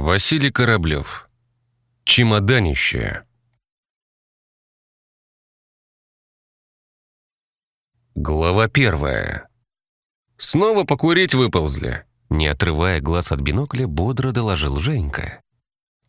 Василий Кораблев. Чемоданище. Глава первая. Снова покурить выползли. Не отрывая глаз от бинокля, бодро доложил Женька.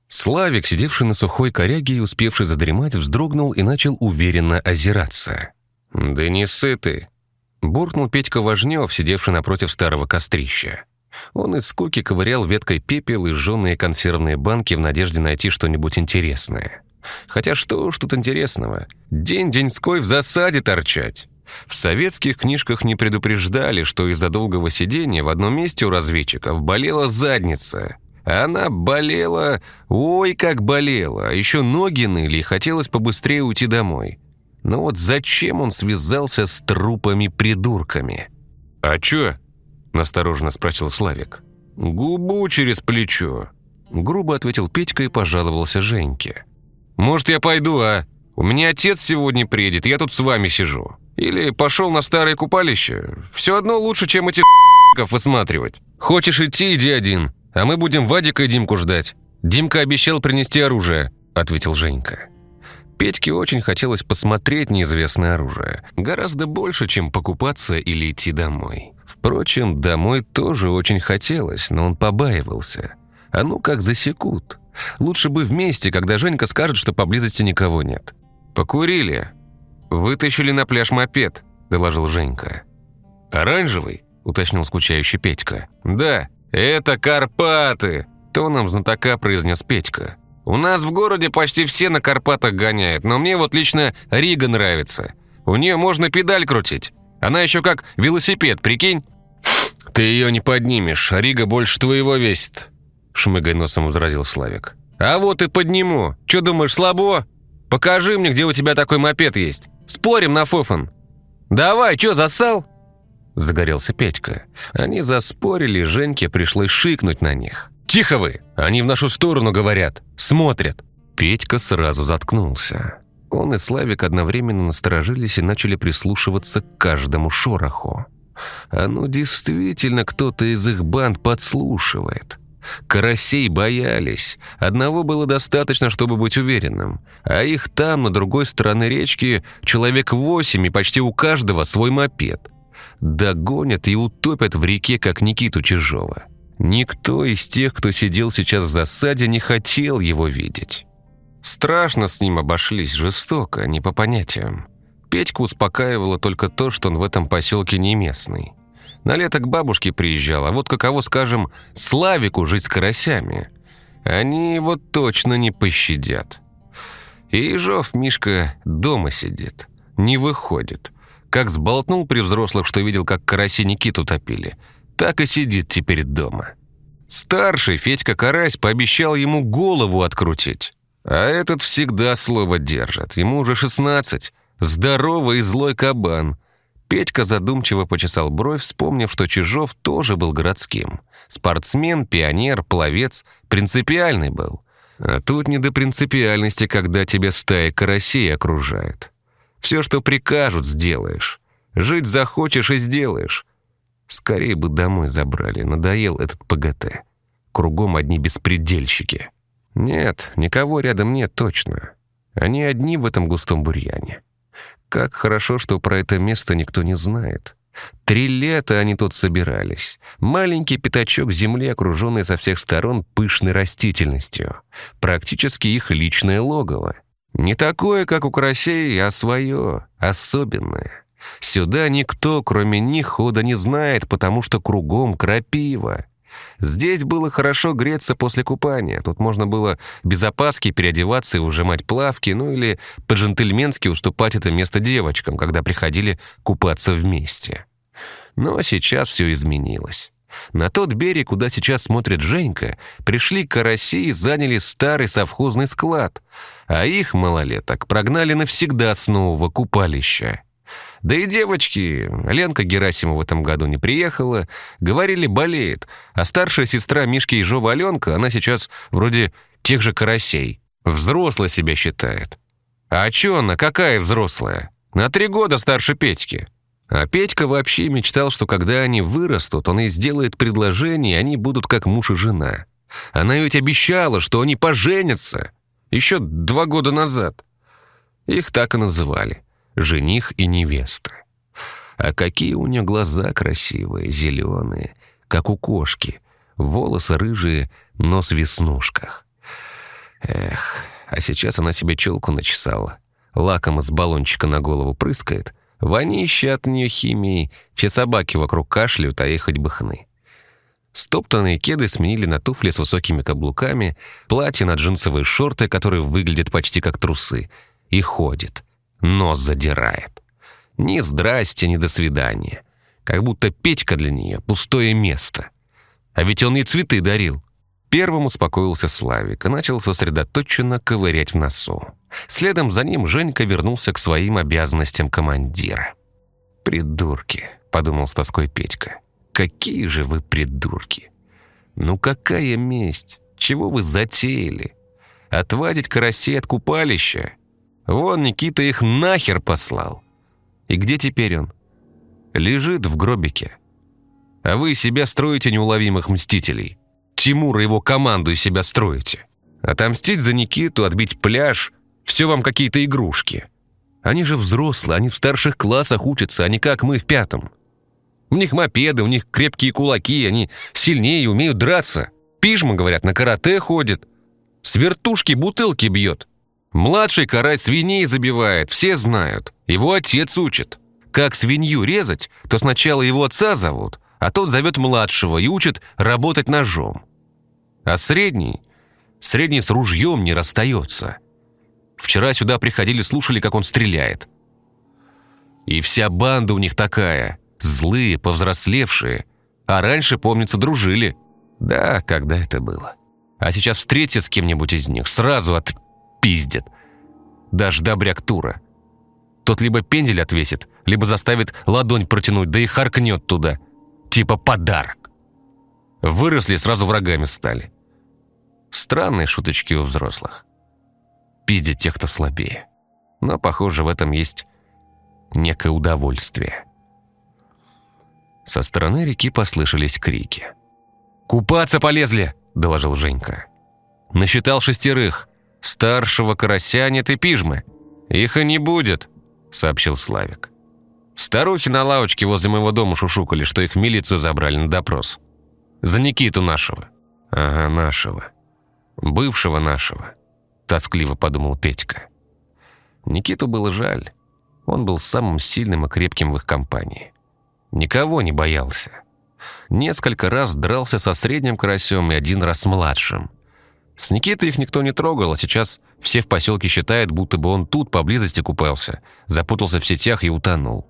Славик, сидевший на сухой коряге и успевший задремать, вздрогнул и начал уверенно озираться. «Да не сыты!» — буркнул Петька Важнев, сидевший напротив старого кострища. Он из скуки ковырял веткой пепел и сжженные консервные банки в надежде найти что-нибудь интересное. Хотя что уж тут интересного? День-деньской в засаде торчать. В советских книжках не предупреждали, что из-за долгого сидения в одном месте у разведчиков болела задница. Она болела, ой, как болела, а еще ноги ныли и хотелось побыстрее уйти домой. Но вот зачем он связался с трупами-придурками? «А чё?» – настороженно спросил Славик. «Губу через плечо», – грубо ответил Петька и пожаловался Женьке. «Может, я пойду, а? У меня отец сегодня приедет, я тут с вами сижу. Или пошел на старое купалище. Все одно лучше, чем этих высматривать. Хочешь идти, иди один, а мы будем Вадика и Димку ждать. Димка обещал принести оружие», – ответил Женька. Петьке очень хотелось посмотреть неизвестное оружие. Гораздо больше, чем покупаться или идти домой. Впрочем, домой тоже очень хотелось, но он побаивался. А ну как засекут. Лучше бы вместе, когда Женька скажет, что поблизости никого нет. «Покурили. Вытащили на пляж мопед», – доложил Женька. «Оранжевый?» – уточнил скучающий Петька. «Да, это Карпаты!» – тоном знатока произнес Петька. «У нас в городе почти все на Карпатах гоняют, но мне вот лично Рига нравится. У нее можно педаль крутить. Она еще как велосипед, прикинь?» «Ты ее не поднимешь, а Рига больше твоего весит», — шмыгай носом возразил Славик. «А вот и подниму. Че думаешь, слабо? Покажи мне, где у тебя такой мопед есть. Спорим на фофан. Давай, че, засал?» Загорелся Петька. Они заспорили, Женьке пришлось шикнуть на них. «Тихо вы! Они в нашу сторону говорят. Смотрят!» Петька сразу заткнулся. Он и Славик одновременно насторожились и начали прислушиваться к каждому шороху. А ну действительно кто-то из их банд подслушивает. Карасей боялись. Одного было достаточно, чтобы быть уверенным. А их там, на другой стороне речки, человек восемь, и почти у каждого свой мопед. Догонят и утопят в реке, как Никиту Чижова. Никто из тех, кто сидел сейчас в засаде, не хотел его видеть. Страшно с ним обошлись, жестоко, не по понятиям. Петьку успокаивало только то, что он в этом поселке не местный. На лето к бабушке приезжал, а вот каково, скажем, Славику жить с карасями. Они его точно не пощадят. И Ежов Мишка дома сидит, не выходит. Как сболтнул при взрослых, что видел, как караси Никиту топили, так и сидит теперь дома. Старший Федька Карась пообещал ему голову открутить. А этот всегда слово держит. Ему уже шестнадцать. Здоровый и злой кабан. Петька задумчиво почесал бровь, вспомнив, что Чижов тоже был городским. Спортсмен, пионер, пловец. Принципиальный был. А тут не до принципиальности, когда тебя стая карасей окружает. Все, что прикажут, сделаешь. Жить захочешь и сделаешь. Скорее бы домой забрали, надоел этот ПГТ. Кругом одни беспредельщики. Нет, никого рядом нет точно. Они одни в этом густом бурьяне. Как хорошо, что про это место никто не знает. Три лета они тут собирались. Маленький пятачок земли, окруженный со всех сторон пышной растительностью. Практически их личное логово. Не такое, как у карасей, а свое, особенное. Сюда никто, кроме них, хода не знает, потому что кругом крапива. Здесь было хорошо греться после купания. Тут можно было без опаски переодеваться и ужимать плавки, ну или по-джентльменски уступать это место девочкам, когда приходили купаться вместе. Но сейчас все изменилось. На тот берег, куда сейчас смотрит Женька, пришли караси и заняли старый совхозный склад, а их, малолеток, прогнали навсегда с нового купалища. Да и девочки, Ленка Герасимова в этом году не приехала, говорили, болеет, а старшая сестра Мишки Ежова Аленка, она сейчас вроде тех же карасей. Взрослая себя считает. А чё она, какая взрослая? На три года старше Петьки. А Петька вообще мечтал, что когда они вырастут, он ей сделает предложение, и они будут как муж и жена. Она ведь обещала, что они поженятся. Еще два года назад. Их так и называли. Жених и невеста. А какие у нее глаза красивые, зеленые, как у кошки. Волосы рыжие, нос в веснушках. Эх, а сейчас она себе челку начесала. Лаком из баллончика на голову прыскает. Вонище от нее химии. Все собаки вокруг кашляют, а ей хоть бы хны. Стоптанные кеды сменили на туфли с высокими каблуками, платье на джинсовые шорты, которые выглядят почти как трусы, и ходит. Нос задирает. Ни здрасте, ни до свидания. Как будто Петька для нее — пустое место. А ведь он ей цветы дарил. Первым успокоился Славик и начал сосредоточенно ковырять в носу. Следом за ним Женька вернулся к своим обязанностям командира. «Придурки», — подумал с тоской Петька. «Какие же вы придурки! Ну какая месть? Чего вы затеяли? Отвадить карасей от купалища? Вон Никита их нахер послал. И где теперь он? Лежит в гробике. А вы себя строите неуловимых мстителей. Тимура и его команду из себя строите. Отомстить за Никиту, отбить пляж – все вам какие-то игрушки. Они же взрослые, они в старших классах учатся, а не как мы в пятом. У них мопеды, у них крепкие кулаки, они сильнее и умеют драться. Пижма, говорят, на карате ходит. С вертушки бутылки бьет. Младший карась свиней забивает, все знают. Его отец учит. Как свинью резать, то сначала его отца зовут, а тот зовет младшего и учит работать ножом. А средний? Средний с ружьем не расстается. Вчера сюда приходили, слушали, как он стреляет. И вся банда у них такая. Злые, повзрослевшие. А раньше, помнится, дружили. Да, когда это было. А сейчас встретиться с кем-нибудь из них, сразу отпиздят. Даже добряк Тура. Тот либо пендель отвесит, либо заставит ладонь протянуть, да и харкнет туда. Типа подарок. Выросли, сразу врагами стали. Странные шуточки у взрослых. Пиздить тех, кто слабее. Но, похоже, в этом есть некое удовольствие. Со стороны реки послышались крики. «Купаться полезли!» – доложил Женька. «Насчитал шестерых. Старшего карася нет и пижмы. Их и не будет», – сообщил Славик. «Старухи на лавочке возле моего дома шушукали, что их в милицию забрали на допрос. За Никиту нашего». «Ага, нашего. Бывшего нашего», – тоскливо подумал Петька. Никиту было жаль. Он был самым сильным и крепким в их компании. Никого не боялся. Несколько раз дрался со средним карасем и один раз с младшим. С Никитой их никто не трогал, а сейчас все в поселке считают, будто бы он тут поблизости купался, запутался в сетях и утонул.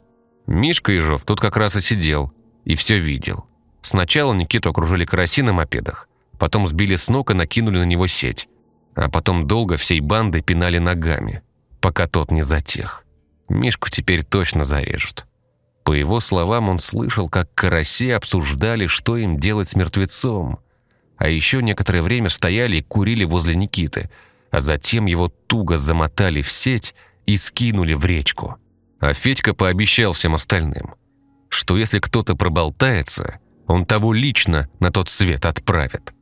Мишка Ежов тут как раз и сидел, и все видел. Сначала Никиту окружили караси на мопедах, потом сбили с ног и накинули на него сеть, а потом долго всей бандой пинали ногами, пока тот не затих. Мишку теперь точно зарежут. По его словам, он слышал, как караси обсуждали, что им делать с мертвецом. А еще некоторое время стояли и курили возле Никиты, а затем его туго замотали в сеть и скинули в речку. А Федька пообещал всем остальным, что если кто-то проболтается, он того лично на тот свет отправит.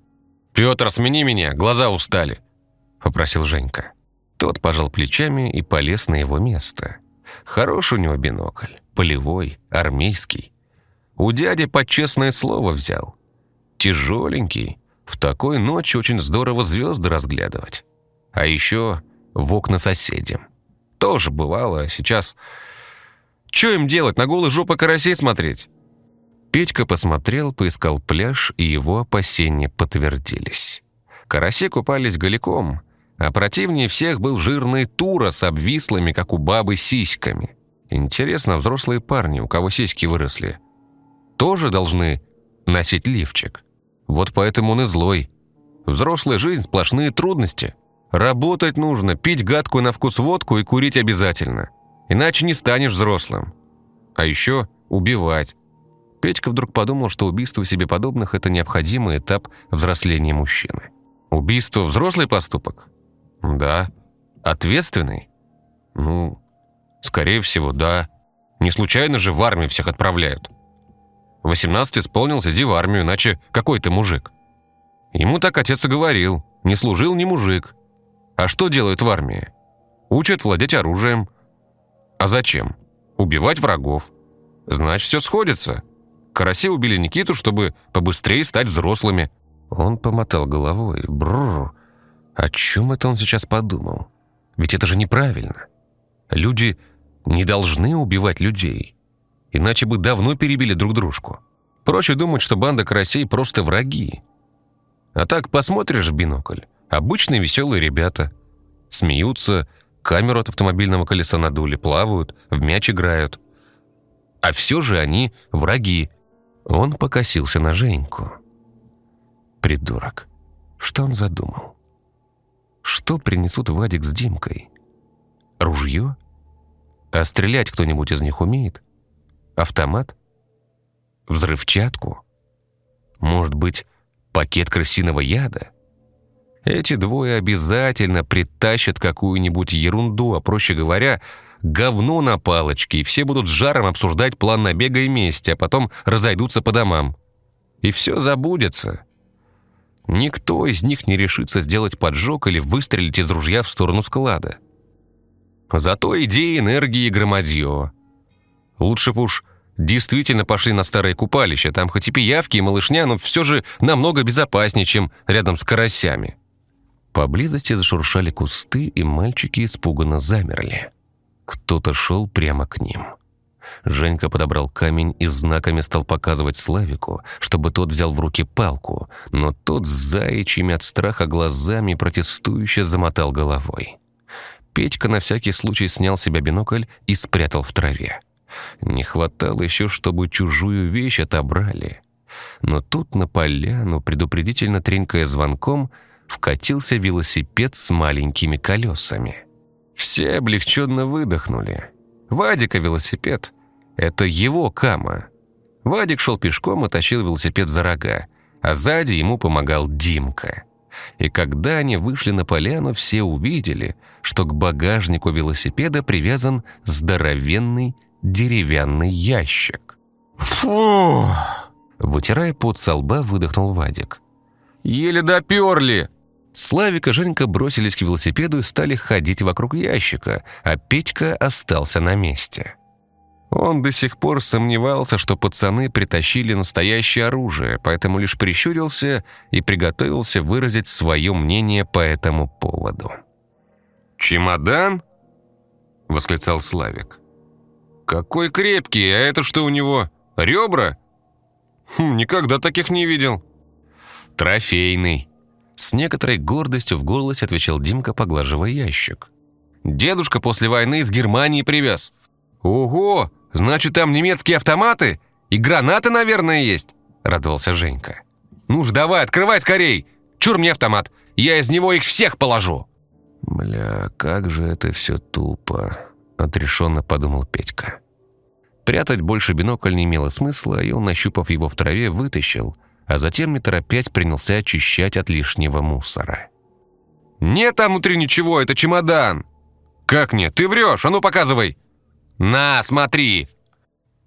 «Петр, смени меня, глаза устали», — попросил Женька. Тот пожал плечами и полез на его место. Хороший у него бинокль, полевой, армейский. У дяди под честное слово взял. Тяжеленький, в такой ночи очень здорово звезды разглядывать. А еще в окна соседям. Тоже бывало, а сейчас... Че им делать, на голые жопы карасей смотреть? Петька посмотрел, поискал пляж, и его опасения подтвердились. Караси купались голиком, а противнее всех был жирный Тура с обвислыми, как у бабы, сиськами. Интересно, взрослые парни, у кого сиськи выросли, тоже должны носить лифчик? Вот поэтому он и злой. Взрослая жизнь – сплошные трудности. Работать нужно, пить гадкую на вкус водку и курить обязательно. Иначе не станешь взрослым. А еще убивать. Петька вдруг подумал, что убийство себе подобных – это необходимый этап взросления мужчины. Убийство – взрослый поступок? Да. Ответственный? Ну, скорее всего, да. Не случайно же в армию всех отправляют. 18 исполнился, иди в армию, иначе какой ты мужик? Ему так отец и говорил. Не служил ни мужик. А что делают в армии? Учат владеть оружием. А зачем? Убивать врагов. Значит, все сходится. Караси убили Никиту, чтобы побыстрее стать взрослыми. Он помотал головой. Бррр. О чем это он сейчас подумал? Ведь это же неправильно. Люди не должны убивать людей. Иначе бы давно перебили друг дружку. Проще думать, что банда карасей просто враги. А так посмотришь в бинокль. Обычные веселые ребята. Смеются, камеру от автомобильного колеса надули, плавают, в мяч играют. А все же они враги. Он покосился на Женьку. Придурок. Что он задумал? Что принесут Вадик с Димкой? Ружье? А стрелять кто-нибудь из них умеет? Автомат? Взрывчатку? Может быть, пакет крысиного яда? Эти двое обязательно притащат какую-нибудь ерунду, а проще говоря, говно на палочке, и все будут с жаром обсуждать план набега и мести, а потом разойдутся по домам. И все забудется. Никто из них не решится сделать поджог или выстрелить из ружья в сторону склада. Зато идеи, энергии громадье. Лучше бы уж действительно пошли на старое купалище. Там хоть и пиявки, и малышня, но все же намного безопаснее, чем рядом с карасями. Поблизости зашуршали кусты, и мальчики испуганно замерли. Кто-то шел прямо к ним. Женька подобрал камень и знаками стал показывать Славику, чтобы тот взял в руки палку, но тот с заячьими от страха глазами протестующе замотал головой. Петька на всякий случай снял себя бинокль и спрятал в траве. Не хватало еще, чтобы чужую вещь отобрали. Но тут на поляну, предупредительно тренькая звонком, вкатился велосипед с маленькими колесами. Все облегченно выдохнули. Вадика велосипед — это его кама. Вадик шел пешком и тащил велосипед за рога, а сзади ему помогал Димка. И когда они вышли на поляну, все увидели, что к багажнику велосипеда привязан здоровенный деревянный ящик. Фу! Вытирая пот со лба, выдохнул Вадик. Еле доперли! Славик и Женька бросились к велосипеду и стали ходить вокруг ящика, а Петька остался на месте. Он до сих пор сомневался, что пацаны притащили настоящее оружие, поэтому лишь прищурился и приготовился выразить свое мнение по этому поводу. «Чемодан?» — восклицал Славик. «Какой крепкий, а это что у него? Ребра?» хм, «Никогда таких не видел». «Трофейный», — с некоторой гордостью в голосе отвечал Димка, поглаживая ящик. «Дедушка после войны из Германии привез». «Ого! Значит, там немецкие автоматы? И гранаты, наверное, есть?» — радовался Женька. «Ну ж давай, открывай скорей! Чур мне автомат! Я из него их всех положу!» «Бля, как же это все тупо!» Отрешенно подумал Петька. Прятать больше бинокль не имело смысла, и он, нащупав его в траве, вытащил, а затем, не торопясь, принялся очищать от лишнего мусора. «Нет там внутри ничего, это чемодан!» «Как нет? Ты врешь! А ну, показывай!» «На, смотри!»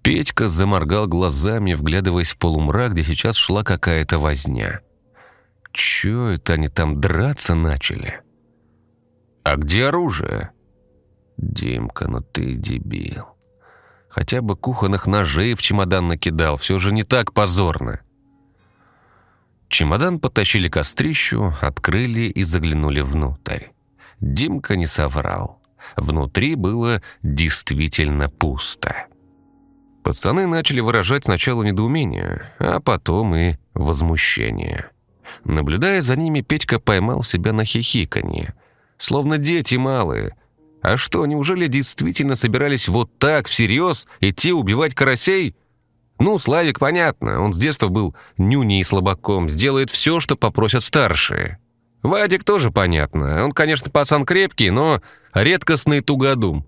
Петька заморгал глазами, вглядываясь в полумрак, где сейчас шла какая-то возня. Чё это они там драться начали? «А где оружие?» «Димка, ну ты дебил. Хотя бы кухонных ножей в чемодан накидал, все же не так позорно». Чемодан потащили к кострищу, открыли и заглянули внутрь. Димка не соврал. Внутри было действительно пусто. Пацаны начали выражать сначала недоумение, а потом и возмущение. Наблюдая за ними, Петька поймал себя на хихиканье. Словно дети малые – а что, неужели действительно собирались вот так, всерьез, идти убивать карасей? Ну, Славик, понятно, он с детства был нюней и слабаком, сделает все, что попросят старшие. Вадик тоже понятно, он, конечно, пацан крепкий, но редкостный тугодум.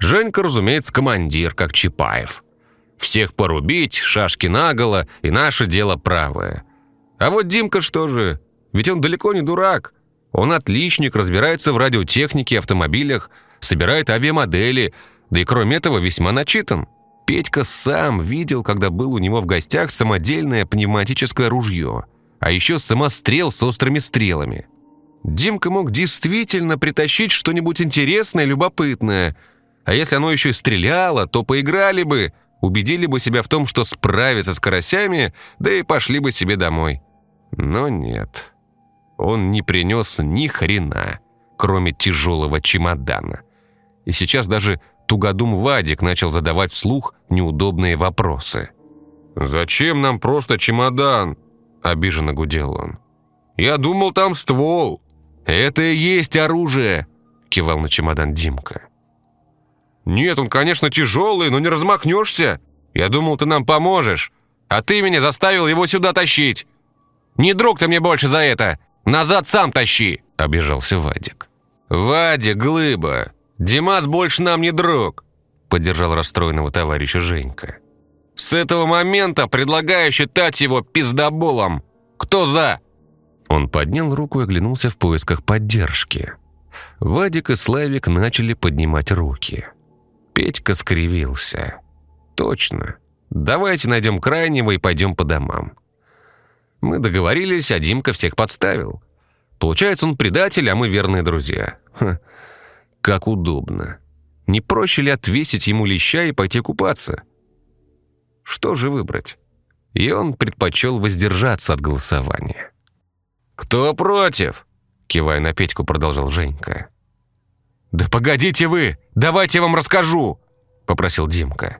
Женька, разумеется, командир, как Чапаев. Всех порубить, шашки наголо, и наше дело правое. А вот Димка что же? Ведь он далеко не дурак. Он отличник, разбирается в радиотехнике, автомобилях, собирает авиамодели, да и кроме этого весьма начитан. Петька сам видел, когда был у него в гостях самодельное пневматическое ружье. А еще самострел с острыми стрелами. Димка мог действительно притащить что-нибудь интересное, любопытное. А если оно еще и стреляло, то поиграли бы, убедили бы себя в том, что справятся с карасями, да и пошли бы себе домой. Но нет. Он не принес ни хрена, кроме тяжелого чемодана. И сейчас даже тугодум Вадик начал задавать вслух неудобные вопросы. «Зачем нам просто чемодан?» – обиженно гудел он. «Я думал, там ствол». «Это и есть оружие!» – кивал на чемодан Димка. «Нет, он, конечно, тяжелый, но не размахнешься. Я думал, ты нам поможешь, а ты меня заставил его сюда тащить. Не друг ты мне больше за это. Назад сам тащи!» – обижался Вадик. «Вадик, глыба, Димас больше нам не друг», – поддержал расстроенного товарища Женька. С этого момента предлагаю считать его пиздоболом. Кто за?» Он поднял руку и оглянулся в поисках поддержки. Вадик и Славик начали поднимать руки. Петька скривился. «Точно. Давайте найдем крайнего и пойдем по домам». Мы договорились, а Димка всех подставил. Получается, он предатель, а мы верные друзья. Ха, как удобно. Не проще ли отвесить ему леща и пойти купаться?» Что же выбрать? И он предпочел воздержаться от голосования. «Кто против?» Кивая на Петьку, продолжал Женька. «Да погодите вы! Давайте я вам расскажу!» Попросил Димка.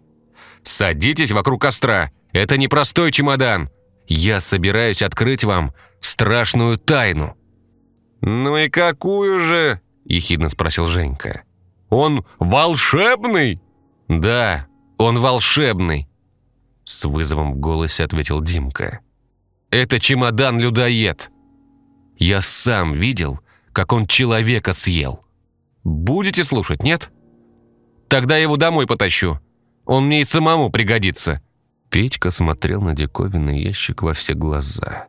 «Садитесь вокруг костра. Это не простой чемодан. Я собираюсь открыть вам страшную тайну». «Ну и какую же?» – ехидно спросил Женька. «Он волшебный?» «Да, он волшебный. С вызовом в голосе ответил Димка. «Это чемодан-людоед. Я сам видел, как он человека съел. Будете слушать, нет? Тогда я его домой потащу. Он мне и самому пригодится». Петька смотрел на диковинный ящик во все глаза.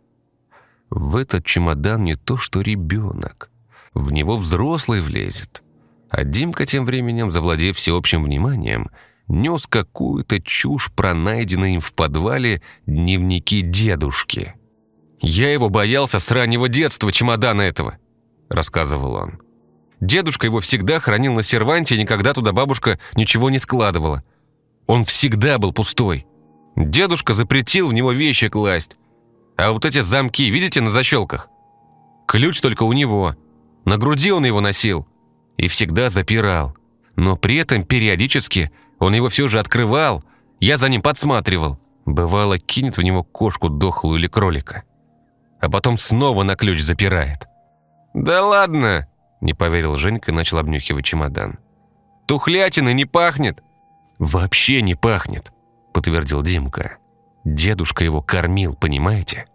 В этот чемодан не то что ребенок. В него взрослый влезет. А Димка тем временем, завладев всеобщим вниманием, нес какую-то чушь про найденные им в подвале дневники дедушки. «Я его боялся с раннего детства, чемодана этого», — рассказывал он. Дедушка его всегда хранил на серванте, и никогда туда бабушка ничего не складывала. Он всегда был пустой. Дедушка запретил в него вещи класть. А вот эти замки, видите, на защелках? Ключ только у него. На груди он его носил. И всегда запирал. Но при этом периодически он его все же открывал, я за ним подсматривал. Бывало, кинет в него кошку дохлую или кролика. А потом снова на ключ запирает. «Да ладно!» – не поверил Женька и начал обнюхивать чемодан. «Тухлятины не пахнет!» «Вообще не пахнет!» – подтвердил Димка. «Дедушка его кормил, понимаете?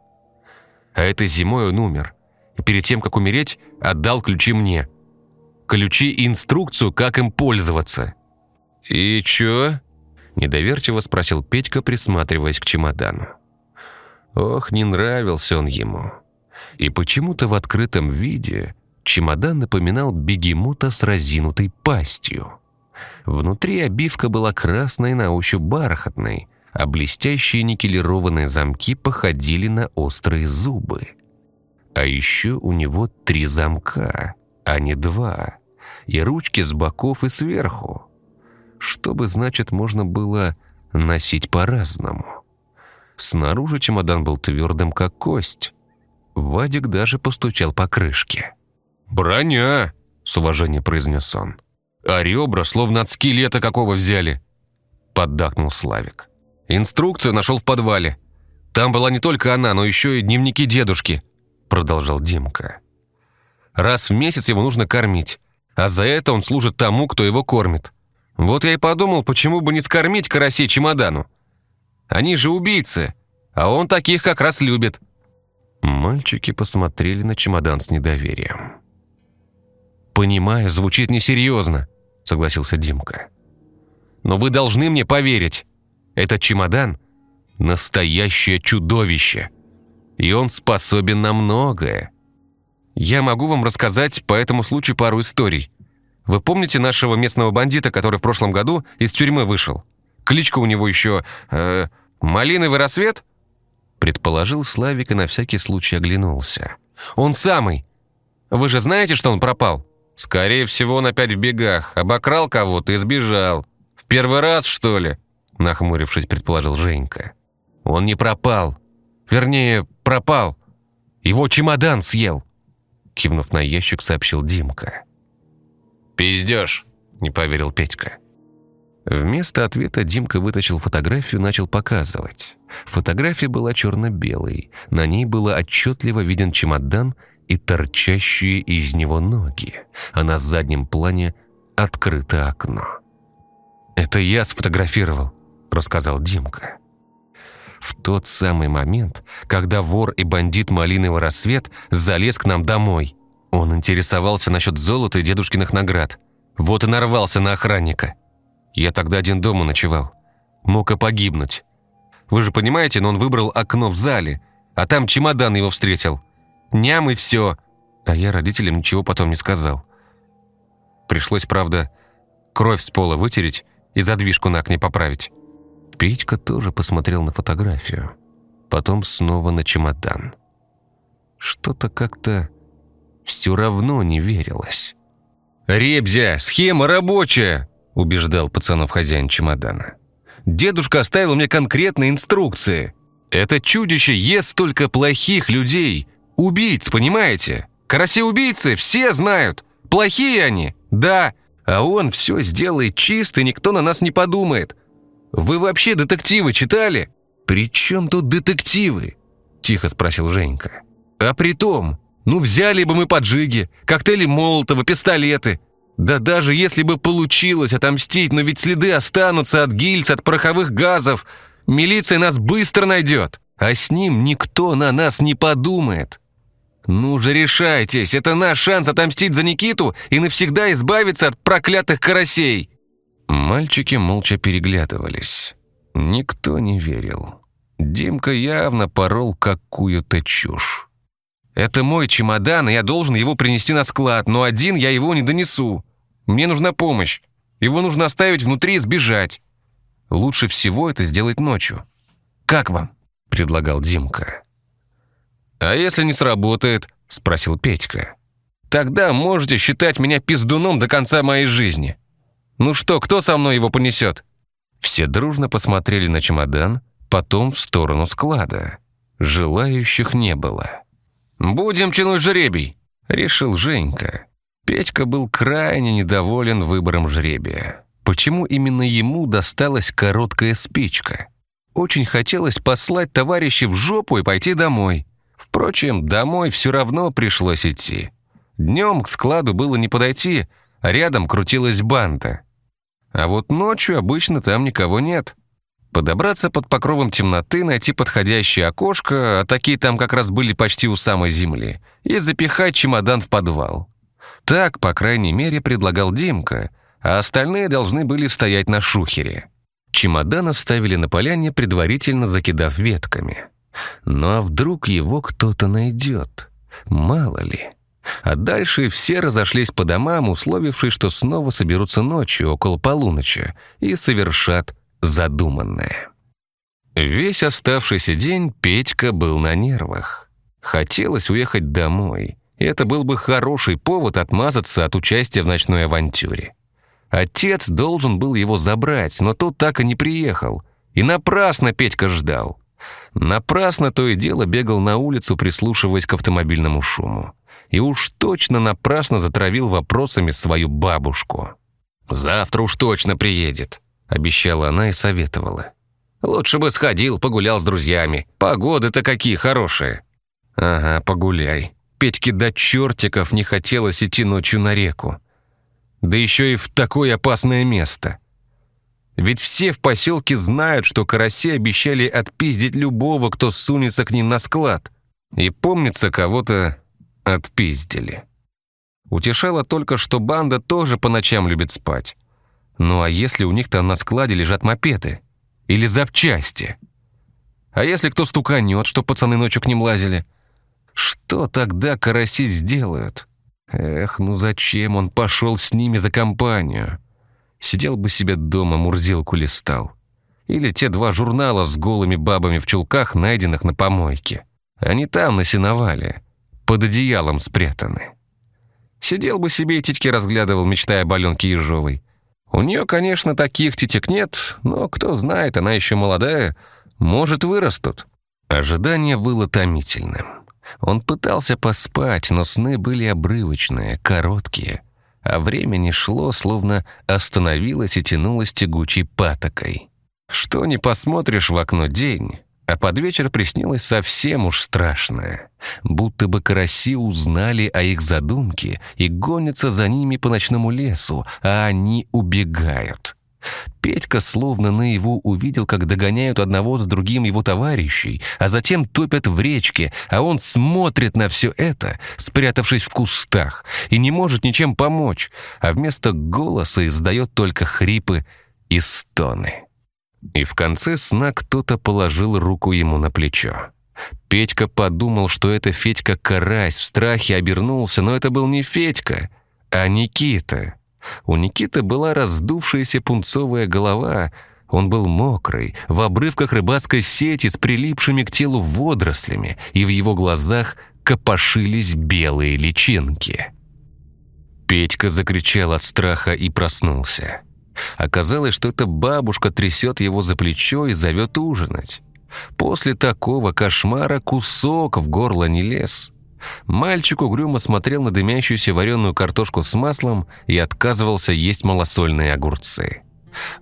А этой зимой он умер. И перед тем, как умереть, отдал ключи мне. Ключи и инструкцию, как им пользоваться. «И чё?» – недоверчиво спросил Петька, присматриваясь к чемодану. Ох, не нравился он ему. И почему-то в открытом виде чемодан напоминал бегемота с разинутой пастью. Внутри обивка была красной на ощупь бархатной, а блестящие никелированные замки походили на острые зубы. А еще у него три замка, а не два, и ручки с боков и сверху чтобы, значит, можно было носить по-разному. Снаружи чемодан был твердым, как кость. Вадик даже постучал по крышке. «Броня!» — с уважением произнес он. «А ребра словно от скелета какого взяли!» Поддакнул Славик. «Инструкцию нашел в подвале. Там была не только она, но еще и дневники дедушки», — продолжал Димка. «Раз в месяц его нужно кормить, а за это он служит тому, кто его кормит. Вот я и подумал, почему бы не скормить карасей чемодану. Они же убийцы, а он таких как раз любит». Мальчики посмотрели на чемодан с недоверием. «Понимаю, звучит несерьезно», — согласился Димка. «Но вы должны мне поверить. Этот чемодан — настоящее чудовище, и он способен на многое. Я могу вам рассказать по этому случаю пару историй. Вы помните нашего местного бандита, который в прошлом году из тюрьмы вышел? Кличка у него еще... Э, «Малиновый рассвет»?» Предположил Славик и на всякий случай оглянулся. «Он самый! Вы же знаете, что он пропал?» «Скорее всего, он опять в бегах. Обокрал кого-то и сбежал. В первый раз, что ли?» Нахмурившись, предположил Женька. «Он не пропал. Вернее, пропал. Его чемодан съел!» Кивнув на ящик, сообщил Димка. «Пиздешь!» – не поверил Петька. Вместо ответа Димка вытащил фотографию и начал показывать. Фотография была черно-белой. На ней было отчетливо виден чемодан и торчащие из него ноги, а на заднем плане открыто окно. «Это я сфотографировал», — рассказал Димка. В тот самый момент, когда вор и бандит «Малиновый рассвет» залез к нам домой. Он интересовался насчет золота и дедушкиных наград. Вот и нарвался на охранника. Я тогда один дома ночевал. Мог и погибнуть. Вы же понимаете, но он выбрал окно в зале, а там чемодан его встретил. Ням и все. А я родителям ничего потом не сказал. Пришлось, правда, кровь с пола вытереть и задвижку на окне поправить. Петька тоже посмотрел на фотографию. Потом снова на чемодан. Что-то как-то все равно не верилось. «Ребзя, схема рабочая!» убеждал пацанов хозяин чемодана. «Дедушка оставил мне конкретные инструкции. Это чудище ест только плохих людей, убийц, понимаете? Караси-убийцы все знают. Плохие они, да. А он все сделает чисто, никто на нас не подумает. Вы вообще детективы читали?» «При чем тут детективы?» – тихо спросил Женька. «А при том, ну взяли бы мы поджиги, коктейли Молотова, пистолеты. Да даже если бы получилось отомстить, но ведь следы останутся от гильз, от пороховых газов. Милиция нас быстро найдет, а с ним никто на нас не подумает. Ну же решайтесь, это наш шанс отомстить за Никиту и навсегда избавиться от проклятых карасей. Мальчики молча переглядывались. Никто не верил. Димка явно порол какую-то чушь. «Это мой чемодан, и я должен его принести на склад, но один я его не донесу. Мне нужна помощь. Его нужно оставить внутри и сбежать. Лучше всего это сделать ночью. Как вам?» — предлагал Димка. «А если не сработает?» — спросил Петька. «Тогда можете считать меня пиздуном до конца моей жизни. Ну что, кто со мной его понесет?» Все дружно посмотрели на чемодан, потом в сторону склада. Желающих не было. «Будем тянуть жребий», — решил Женька. Петька был крайне недоволен выбором жребия. Почему именно ему досталась короткая спичка? Очень хотелось послать товарищей в жопу и пойти домой. Впрочем, домой все равно пришлось идти. Днем к складу было не подойти, а рядом крутилась банда. А вот ночью обычно там никого нет. Подобраться под покровом темноты, найти подходящее окошко, а такие там как раз были почти у самой земли, и запихать чемодан в подвал. Так, по крайней мере, предлагал Димка, а остальные должны были стоять на шухере. Чемодан оставили на поляне, предварительно закидав ветками. Ну а вдруг его кто-то найдет? Мало ли. А дальше все разошлись по домам, условившись, что снова соберутся ночью, около полуночи, и совершат задуманное. Весь оставшийся день Петька был на нервах. Хотелось уехать домой, это был бы хороший повод отмазаться от участия в ночной авантюре. Отец должен был его забрать, но тот так и не приехал. И напрасно Петька ждал. Напрасно то и дело бегал на улицу, прислушиваясь к автомобильному шуму. И уж точно напрасно затравил вопросами свою бабушку. «Завтра уж точно приедет», — обещала она и советовала. «Лучше бы сходил, погулял с друзьями. Погоды-то какие хорошие». «Ага, погуляй», Петьке до чертиков не хотелось идти ночью на реку. Да еще и в такое опасное место. Ведь все в поселке знают, что караси обещали отпиздить любого, кто сунется к ним на склад. И помнится, кого-то отпиздили. Утешало только, что банда тоже по ночам любит спать. Ну а если у них там на складе лежат мопеды? Или запчасти? А если кто стуканет, что пацаны ночью к ним лазили? Что тогда караси сделают? Эх, ну зачем он пошел с ними за компанию? Сидел бы себе дома, мурзилку листал. Или те два журнала с голыми бабами в чулках, найденных на помойке. Они там, на сеновале, под одеялом спрятаны. Сидел бы себе и титьки разглядывал, мечтая об Аленке Ежовой. У нее, конечно, таких титик нет, но кто знает, она еще молодая, может, вырастут. Ожидание было томительным. Он пытался поспать, но сны были обрывочные, короткие, а время не шло, словно остановилось и тянулось тягучей патокой. Что не посмотришь в окно день, а под вечер приснилось совсем уж страшное. Будто бы караси узнали о их задумке и гонятся за ними по ночному лесу, а они убегают. Петька словно наяву увидел, как догоняют одного с другим его товарищей, а затем топят в речке, а он смотрит на все это, спрятавшись в кустах, и не может ничем помочь, а вместо голоса издает только хрипы и стоны. И в конце сна кто-то положил руку ему на плечо. Петька подумал, что это Федька Карась, в страхе обернулся, но это был не Федька, а Никита. У Никиты была раздувшаяся пунцовая голова, он был мокрый, в обрывках рыбацкой сети с прилипшими к телу водорослями, и в его глазах копошились белые личинки. Петька закричал от страха и проснулся. Оказалось, что эта бабушка трясет его за плечо и зовет ужинать. После такого кошмара кусок в горло не лез. Мальчик угрюмо смотрел на дымящуюся вареную картошку с маслом и отказывался есть малосольные огурцы.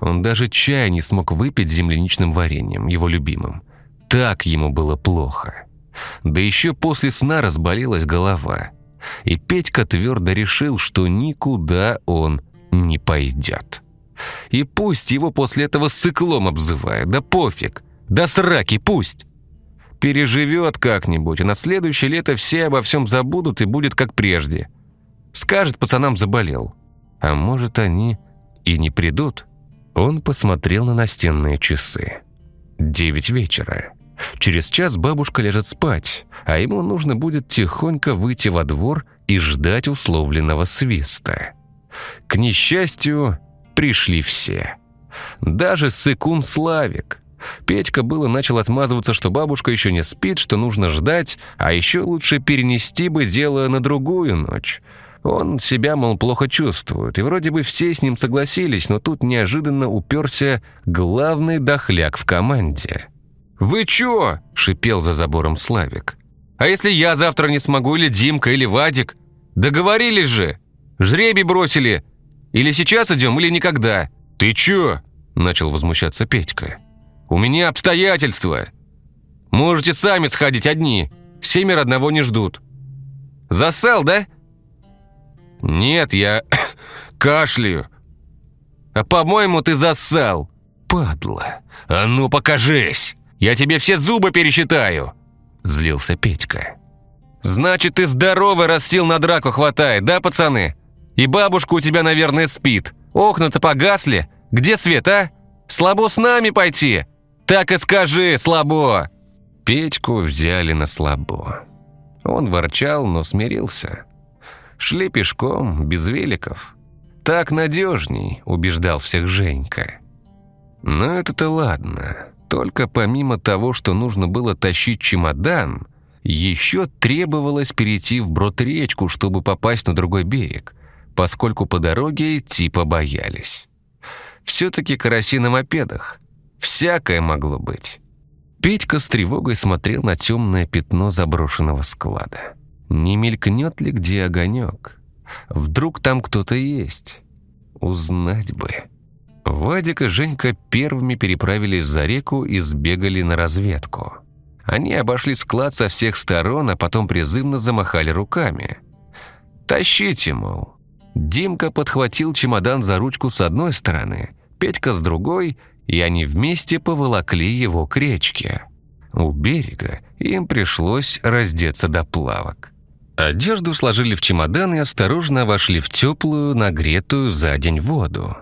Он даже чай не смог выпить земляничным вареньем, его любимым. Так ему было плохо. Да еще после сна разболелась голова. И Петька твердо решил, что никуда он не пойдет. И пусть его после этого сыклом обзывают, да пофиг, да сраки пусть. Переживет как-нибудь, и на следующее лето все обо всем забудут и будет как прежде. Скажет, пацанам заболел. А может, они и не придут? Он посмотрел на настенные часы. Девять вечера. Через час бабушка ляжет спать, а ему нужно будет тихонько выйти во двор и ждать условленного свиста. К несчастью, пришли все. Даже Сыкун Славик. Петька было начал отмазываться, что бабушка еще не спит, что нужно ждать, а еще лучше перенести бы дело на другую ночь. Он себя, мол, плохо чувствует, и вроде бы все с ним согласились, но тут неожиданно уперся главный дохляк в команде. «Вы чё?» – шипел за забором Славик. «А если я завтра не смогу, или Димка, или Вадик? Договорились же! Жребий бросили! Или сейчас идем, или никогда. Ты чё?» Начал возмущаться Петька. «У меня обстоятельства. Можете сами сходить одни. Семеро одного не ждут. Засал, да?» «Нет, я кашляю». «А по-моему, ты засал». «Падла! А ну покажись! Я тебе все зубы пересчитаю!» Злился Петька. «Значит, ты здоровый, раз сил на драку хватает, да, пацаны?» И бабушка у тебя, наверное, спит. Окна-то погасли. Где свет, а? Слабо с нами пойти? Так и скажи, слабо!» Петьку взяли на слабо. Он ворчал, но смирился. Шли пешком, без великов. «Так надежней», — убеждал всех Женька. Но это-то ладно. Только помимо того, что нужно было тащить чемодан, еще требовалось перейти в брод речку, чтобы попасть на другой берег поскольку по дороге типа боялись. Все-таки караси на мопедах. Всякое могло быть. Петька с тревогой смотрел на темное пятно заброшенного склада. Не мелькнет ли где огонек? Вдруг там кто-то есть? Узнать бы. Вадик и Женька первыми переправились за реку и сбегали на разведку. Они обошли склад со всех сторон, а потом призывно замахали руками. «Тащите, мол, Димка подхватил чемодан за ручку с одной стороны, Петька с другой, и они вместе поволокли его к речке. У берега им пришлось раздеться до плавок. Одежду сложили в чемодан и осторожно вошли в теплую, нагретую за день воду.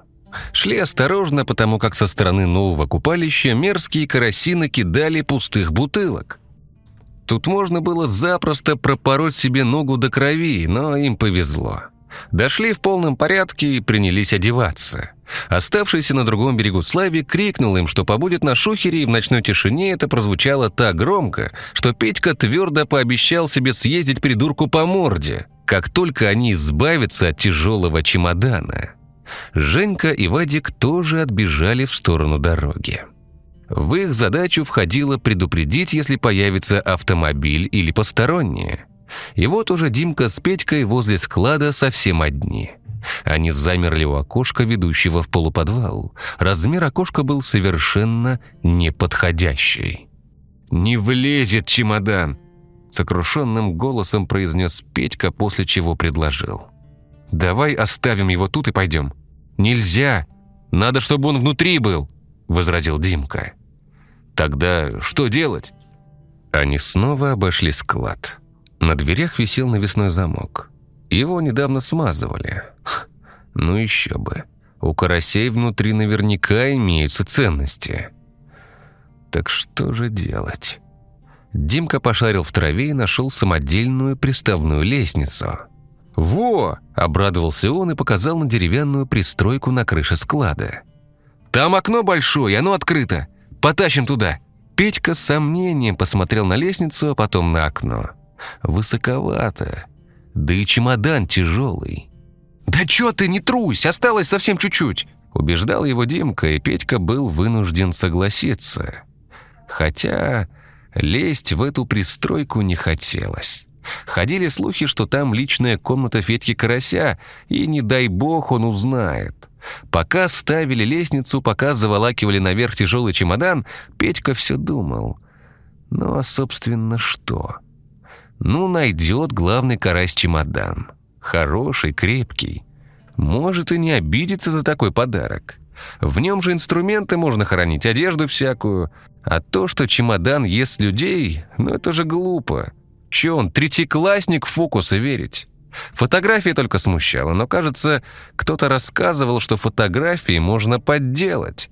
Шли осторожно, потому как со стороны нового купалища мерзкие караси накидали пустых бутылок. Тут можно было запросто пропороть себе ногу до крови, но им повезло. Дошли в полном порядке и принялись одеваться. Оставшийся на другом берегу Славик крикнул им, что побудет на шухере, и в ночной тишине это прозвучало так громко, что Петька твердо пообещал себе съездить придурку по морде, как только они избавятся от тяжелого чемодана. Женька и Вадик тоже отбежали в сторону дороги. В их задачу входило предупредить, если появится автомобиль или посторонние. И вот уже Димка с Петькой возле склада совсем одни – они замерли у окошка, ведущего в полуподвал. Размер окошка был совершенно неподходящий. «Не влезет чемодан!» Сокрушенным голосом произнес Петька, после чего предложил. «Давай оставим его тут и пойдем». «Нельзя! Надо, чтобы он внутри был!» Возразил Димка. «Тогда что делать?» Они снова обошли склад. На дверях висел навесной замок. Его недавно смазывали. Ну еще бы. У карасей внутри наверняка имеются ценности. Так что же делать? Димка пошарил в траве и нашел самодельную приставную лестницу. «Во!» – обрадовался он и показал на деревянную пристройку на крыше склада. «Там окно большое, оно открыто. Потащим туда!» Петька с сомнением посмотрел на лестницу, а потом на окно. «Высоковато. Да и чемодан тяжелый. «Да чё ты, не трусь, осталось совсем чуть-чуть!» Убеждал его Димка, и Петька был вынужден согласиться. Хотя лезть в эту пристройку не хотелось. Ходили слухи, что там личная комната Федьки Карася, и не дай бог он узнает. Пока ставили лестницу, пока заволакивали наверх тяжелый чемодан, Петька все думал. Ну а, собственно, что? Ну, найдет главный карась чемодан. Хороший, крепкий. Может и не обидеться за такой подарок. В нем же инструменты можно хранить, одежду всякую. А то, что чемодан ест людей, ну это же глупо. Че он, третьеклассник в фокусы верить? Фотография только смущала, но, кажется, кто-то рассказывал, что фотографии можно подделать.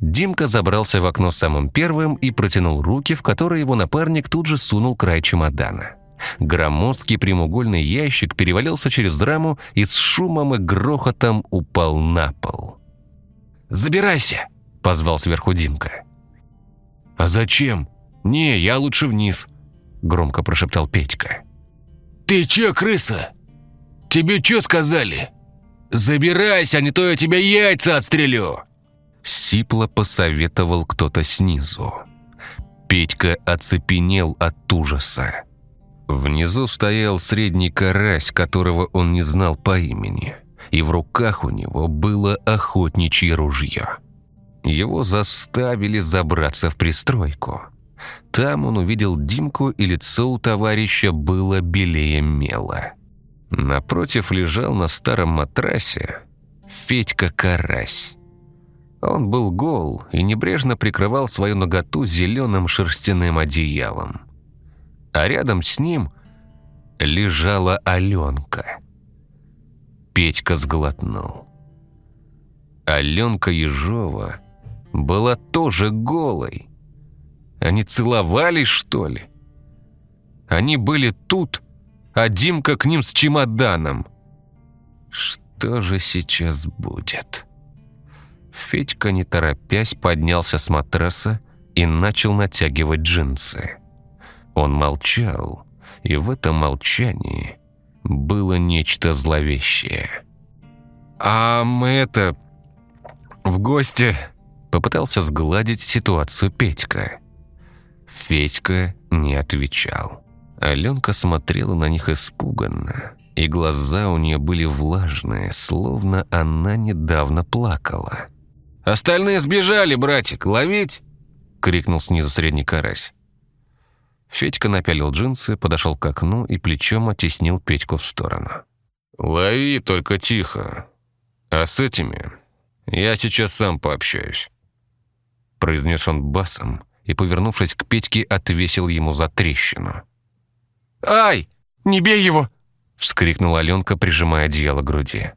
Димка забрался в окно самым первым и протянул руки, в которые его напарник тут же сунул край чемодана. Громоздкий прямоугольный ящик перевалился через раму и с шумом и грохотом упал на пол. «Забирайся!» – позвал сверху Димка. «А зачем? Не, я лучше вниз», – громко прошептал Петька. «Ты че, крыса? Тебе че сказали? Забирайся, а не то я тебя яйца отстрелю!» Сипло посоветовал кто-то снизу. Петька оцепенел от ужаса. Внизу стоял средний карась, которого он не знал по имени, и в руках у него было охотничье ружье. Его заставили забраться в пристройку. Там он увидел Димку, и лицо у товарища было белее мела. Напротив лежал на старом матрасе Федька Карась. Он был гол и небрежно прикрывал свою ноготу зеленым шерстяным одеялом. А рядом с ним лежала Аленка. Петька сглотнул. Аленка Ежова была тоже голой. Они целовались, что ли? Они были тут, а Димка к ним с чемоданом. Что же сейчас будет?» Федька, не торопясь, поднялся с матраса и начал натягивать джинсы. Он молчал, и в этом молчании было нечто зловещее. «А мы это... в гости...» Попытался сгладить ситуацию Петька. Федька не отвечал. Аленка смотрела на них испуганно, и глаза у нее были влажные, словно она недавно плакала. «Остальные сбежали, братик, ловить!» — крикнул снизу средний карась. Федька напялил джинсы, подошел к окну и плечом оттеснил Петьку в сторону. «Лови, только тихо. А с этими я сейчас сам пообщаюсь», — произнес он басом и, повернувшись к Петьке, отвесил ему за трещину. «Ай! Не бей его!» — вскрикнула Аленка, прижимая одеяло к груди.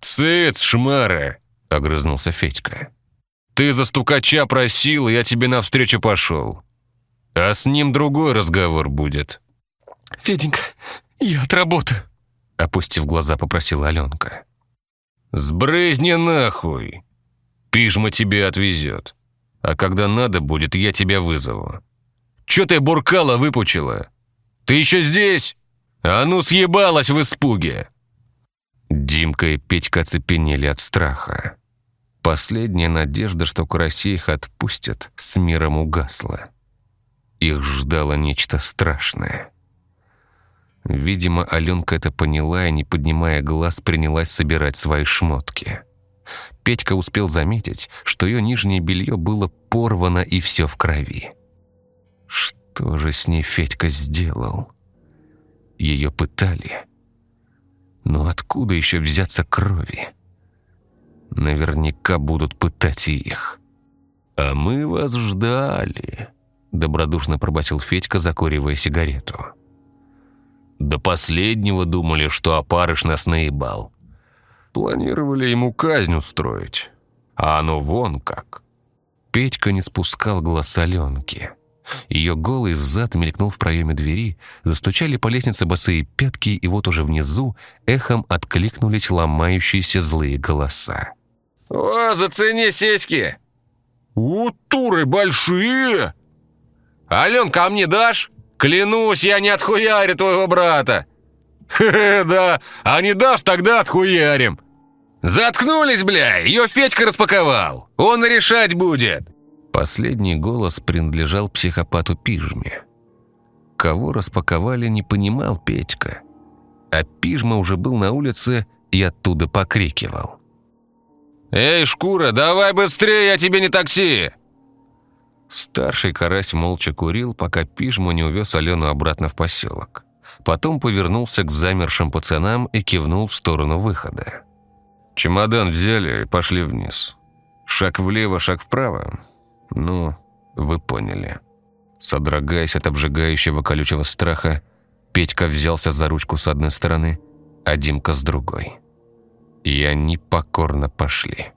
«Цыц, шмара!» — огрызнулся Федька. «Ты за стукача просил, и я тебе навстречу пошел. А с ним другой разговор будет». «Феденька, я отработаю», — опустив глаза, попросила Аленка. Сбрызни нахуй! Пижма тебе отвезет. А когда надо будет, я тебя вызову. Чё ты буркала выпучила? Ты еще здесь? А ну съебалась в испуге!» Димка и Петька оцепенели от страха. Последняя надежда, что караси их отпустят, с миром угасла. Их ждало нечто страшное. Видимо, Аленка это поняла и, не поднимая глаз, принялась собирать свои шмотки. Петька успел заметить, что ее нижнее белье было порвано и все в крови. Что же с ней Федька сделал? Ее пытали. Но откуда еще взяться крови? Наверняка будут пытать их. «А мы вас ждали», — добродушно пробасил Федька, закуривая сигарету. «До последнего думали, что опарыш нас наебал. Планировали ему казнь устроить. А оно вон как». Петька не спускал глаз Аленки. Ее голый зад мелькнул в проеме двери, застучали по лестнице босые пятки, и вот уже внизу эхом откликнулись ломающиеся злые голоса. «О, зацени сиськи!» «У, туры большие!» «Аленка, а мне дашь? Клянусь, я не отхуярю твоего брата!» «Хе-хе, да, а не дашь, тогда отхуярим!» «Заткнулись, бля, ее Федька распаковал! Он решать будет!» Последний голос принадлежал психопату Пижме. Кого распаковали, не понимал Петька. А Пижма уже был на улице и оттуда покрикивал. «Эй, шкура, давай быстрее, я тебе не такси!» Старший карась молча курил, пока Пижма не увез Алену обратно в поселок. Потом повернулся к замершим пацанам и кивнул в сторону выхода. «Чемодан взяли и пошли вниз. Шаг влево, шаг вправо. Ну, вы поняли». Содрогаясь от обжигающего колючего страха, Петька взялся за ручку с одной стороны, а Димка с другой. И они покорно пошли.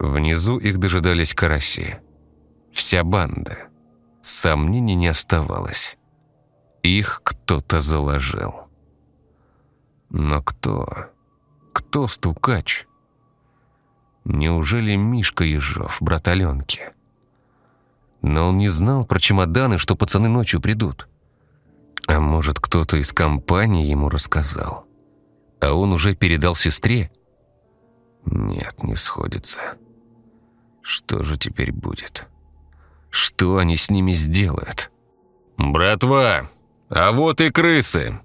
Внизу их дожидались караси. Вся банда. Сомнений не оставалось. Их кто-то заложил. Но кто? Кто стукач? Неужели Мишка Ежов, брат Аленки? Но он не знал про чемоданы, что пацаны ночью придут. А может, кто-то из компании ему рассказал? А он уже передал сестре? Нет, не сходится. Что же теперь будет? Что они с ними сделают? «Братва, а вот и крысы!»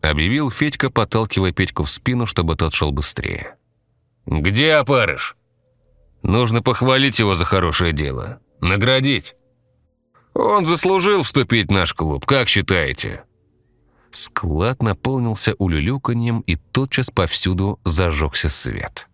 Объявил Федька, подталкивая Петьку в спину, чтобы тот шел быстрее. «Где опарыш? Нужно похвалить его за хорошее дело. Наградить. Он заслужил вступить в наш клуб, как считаете?» Склад наполнился улюлюканьем, и тотчас повсюду зажегся свет.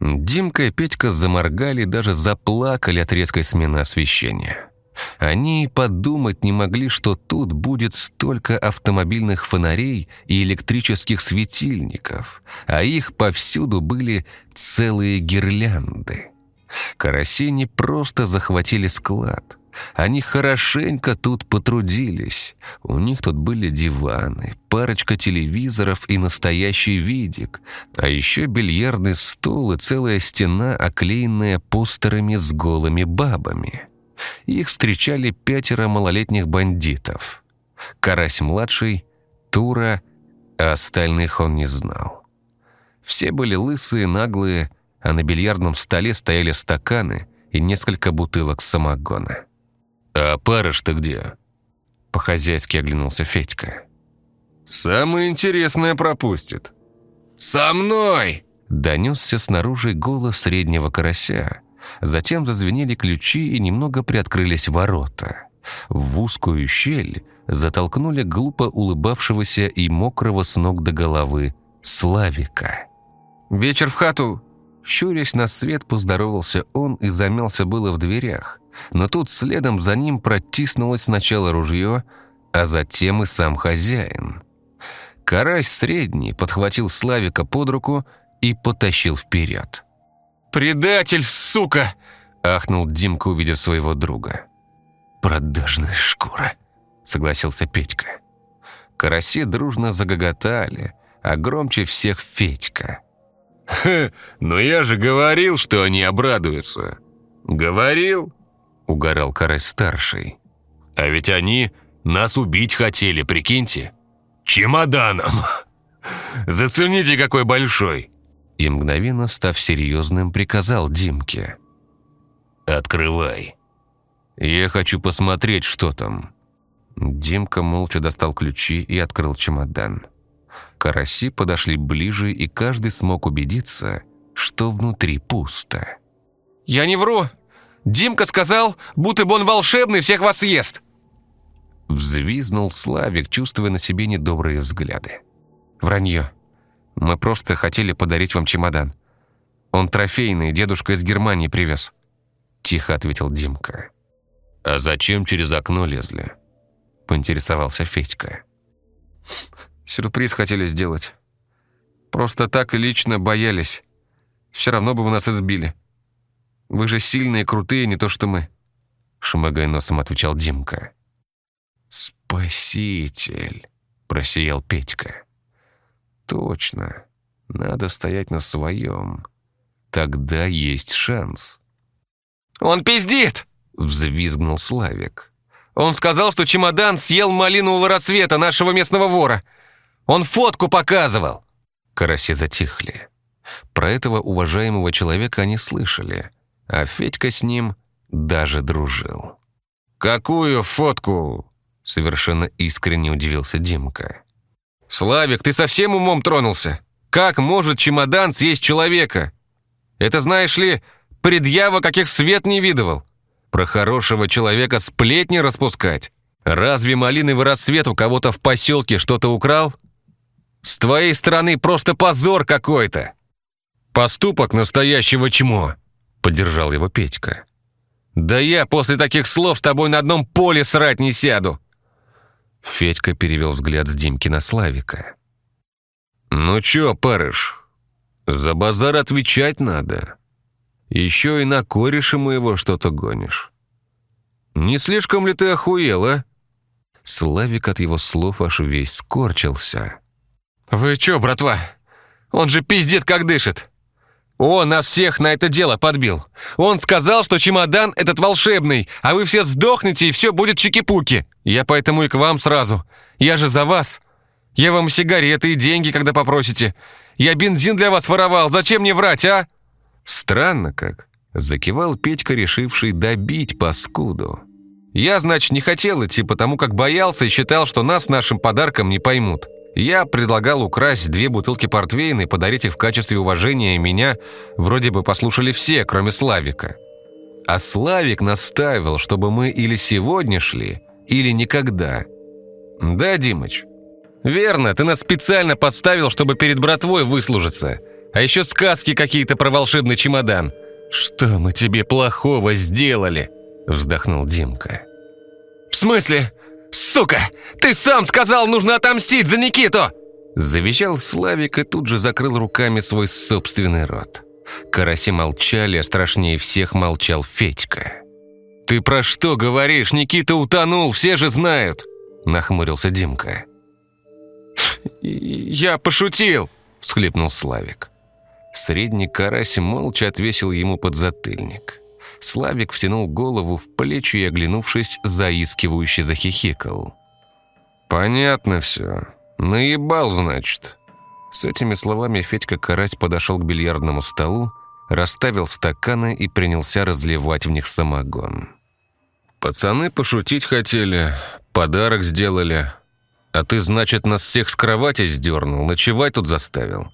Димка и Петька заморгали, даже заплакали от резкой смены освещения. Они подумать не могли, что тут будет столько автомобильных фонарей и электрических светильников, а их повсюду были целые гирлянды. Караси не просто захватили склад. Они хорошенько тут потрудились. У них тут были диваны, парочка телевизоров и настоящий видик, а еще бильярдный стол и целая стена, оклеенная постерами с голыми бабами. Их встречали пятеро малолетних бандитов. Карась-младший, Тура, а остальных он не знал. Все были лысые, наглые, а на бильярдном столе стояли стаканы и несколько бутылок самогона. «А парыш-то где?» По-хозяйски оглянулся Федька. «Самое интересное пропустит». «Со мной!» Донесся снаружи голос среднего карася. Затем зазвенели ключи и немного приоткрылись ворота. В узкую щель затолкнули глупо улыбавшегося и мокрого с ног до головы Славика. «Вечер в хату!» Щурясь на свет, поздоровался он и замялся было в дверях. Но тут следом за ним протиснулось сначала ружье, а затем и сам хозяин. Карась средний подхватил Славика под руку и потащил вперед. «Предатель, сука!» – ахнул Димка, увидев своего друга. «Продажная шкура», – согласился Петька. Караси дружно загоготали, а громче всех Федька – Ха, но я же говорил, что они обрадуются. Говорил, угорал Карась-старший. А ведь они нас убить хотели, прикиньте. Чемоданом. Зацените, какой большой. И мгновенно, став серьезным, приказал Димке. «Открывай. Я хочу посмотреть, что там». Димка молча достал ключи и открыл чемодан. Караси подошли ближе, и каждый смог убедиться, что внутри пусто. «Я не вру! Димка сказал, будто бы он волшебный, всех вас съест!» Взвизнул Славик, чувствуя на себе недобрые взгляды. «Вранье. Мы просто хотели подарить вам чемодан. Он трофейный, дедушка из Германии привез», — тихо ответил Димка. «А зачем через окно лезли?» — поинтересовался Федька. «Сюрприз хотели сделать. Просто так лично боялись. Все равно бы вы нас избили. Вы же сильные, крутые, не то что мы», — шмыгая носом отвечал Димка. «Спаситель!» — просиял Петька. «Точно. Надо стоять на своем. Тогда есть шанс». «Он пиздит!» — взвизгнул Славик. «Он сказал, что чемодан съел малинового рассвета нашего местного вора. Он фотку показывал!» Караси затихли. Про этого уважаемого человека они слышали, а Федька с ним даже дружил. «Какую фотку?» — совершенно искренне удивился Димка. «Славик, ты совсем умом тронулся? Как может чемодан съесть человека? Это, знаешь ли, предъява, каких свет не видывал. Про хорошего человека сплетни распускать. Разве малиновый рассвет у кого-то в поселке что-то украл? С твоей стороны просто позор какой-то. Поступок настоящего чмо», — поддержал его Петька. «Да я после таких слов с тобой на одном поле срать не сяду!» Федька перевел взгляд с Димки на Славика. «Ну чё, парыш, за базар отвечать надо. Еще и на кореша моего что-то гонишь. Не слишком ли ты охуел, а?» Славик от его слов аж весь скорчился. «Вы чё, братва? Он же пиздит, как дышит. Он нас всех на это дело подбил. Он сказал, что чемодан этот волшебный, а вы все сдохнете, и все будет чики-пуки. Я поэтому и к вам сразу. Я же за вас. Я вам сигареты и деньги, когда попросите. Я бензин для вас воровал. Зачем мне врать, а?» «Странно как», — закивал Петька, решивший добить паскуду. «Я, значит, не хотел идти, потому как боялся и считал, что нас нашим подарком не поймут. Я предлагал украсть две бутылки портвейна и подарить их в качестве уважения, меня вроде бы послушали все, кроме Славика. А Славик настаивал, чтобы мы или сегодня шли, или никогда. Да, Димыч? Верно, ты нас специально подставил, чтобы перед братвой выслужиться. А еще сказки какие-то про волшебный чемодан. Что мы тебе плохого сделали? Вздохнул Димка. В смысле? «Сука! Ты сам сказал, нужно отомстить за Никиту!» Завещал Славик и тут же закрыл руками свой собственный рот. Караси молчали, а страшнее всех молчал Федька. «Ты про что говоришь? Никита утонул, все же знают!» Нахмурился Димка. «Я пошутил!» – всхлипнул Славик. Средний карась молча отвесил ему подзатыльник. Славик втянул голову в плечи и, оглянувшись, заискивающе захихикал. «Понятно все. Наебал, значит». С этими словами Федька Карась подошел к бильярдному столу, расставил стаканы и принялся разливать в них самогон. «Пацаны пошутить хотели, подарок сделали. А ты, значит, нас всех с кровати сдернул, ночевать тут заставил.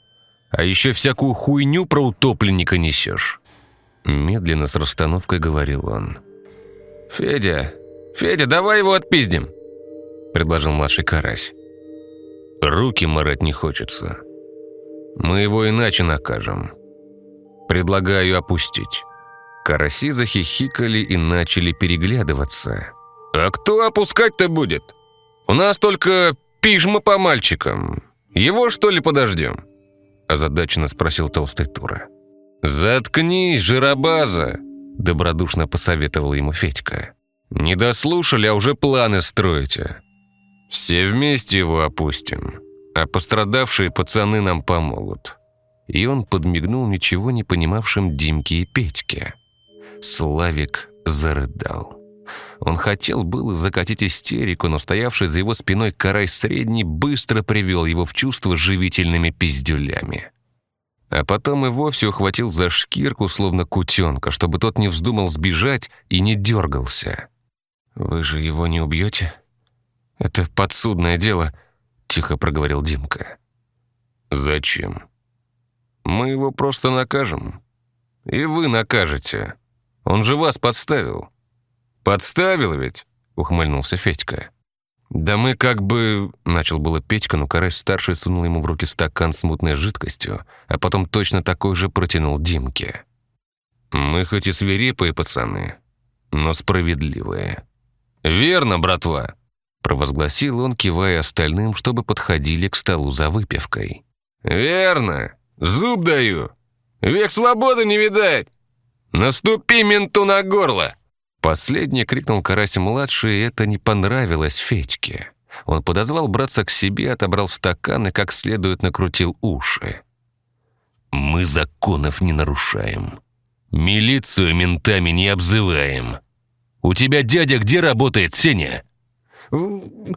А еще всякую хуйню про утопленника несешь». Медленно с расстановкой говорил он. «Федя, Федя, давай его отпиздим!» Предложил младший карась. «Руки морать не хочется. Мы его иначе накажем. Предлагаю опустить». Караси захихикали и начали переглядываться. «А кто опускать-то будет? У нас только пижма по мальчикам. Его, что ли, подождем?» Озадаченно спросил толстый Тура. «Заткнись, жиробаза!» – добродушно посоветовал ему Федька. «Не дослушали, а уже планы строите. Все вместе его опустим, а пострадавшие пацаны нам помогут. и он подмигнул ничего не понимавшим Димке и Петьке. Славик зарыдал. Он хотел было закатить истерику, но стоявший за его спиной карай средний быстро привел его в чувство живительными пиздюлями. А потом и вовсе ухватил за шкирку, словно кутенка, чтобы тот не вздумал сбежать и не дергался. «Вы же его не убьете? Это подсудное дело», — тихо проговорил Димка. «Зачем? Мы его просто накажем. И вы накажете. Он же вас подставил». «Подставил ведь?» — ухмыльнулся Федька. «Да мы как бы...» — начал было Петька, но Карась-старший сунул ему в руки стакан с мутной жидкостью, а потом точно такой же протянул Димке. «Мы хоть и свирепые пацаны, но справедливые». «Верно, братва!» — провозгласил он, кивая остальным, чтобы подходили к столу за выпивкой. «Верно! Зуб даю! Век свободы не видать! Наступи менту на горло!» Последний крикнул Карась-младший, и это не понравилось Федьке. Он подозвал братца к себе, отобрал стакан и как следует накрутил уши. «Мы законов не нарушаем. Милицию ментами не обзываем. У тебя дядя где работает, Сеня?» «В,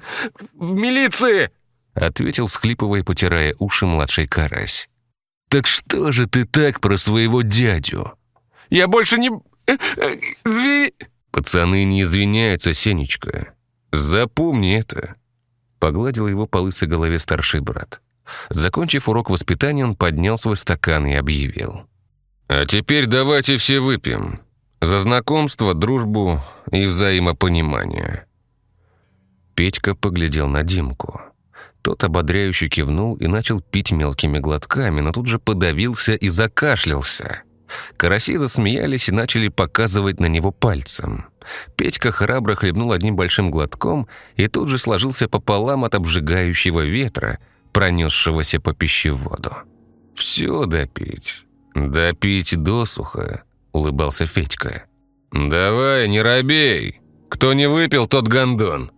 в милиции!» — ответил, схлипывая, потирая уши младший карась. «Так что же ты так про своего дядю?» «Я больше не... Э, э, зви...» «Пацаны не извиняются, Сенечка. Запомни это». Погладил его по лысой голове старший брат. Закончив урок воспитания, он поднял свой стакан и объявил. «А теперь давайте все выпьем. За знакомство, дружбу и взаимопонимание». Петька поглядел на Димку. Тот ободряюще кивнул и начал пить мелкими глотками, но тут же подавился и закашлялся. Караси засмеялись и начали показывать на него пальцем. Петька храбро хлебнул одним большим глотком и тут же сложился пополам от обжигающего ветра, пронесшегося по пищеводу. «Все допить, допить досуха», — улыбался Федька. «Давай, не робей! Кто не выпил, тот гондон!»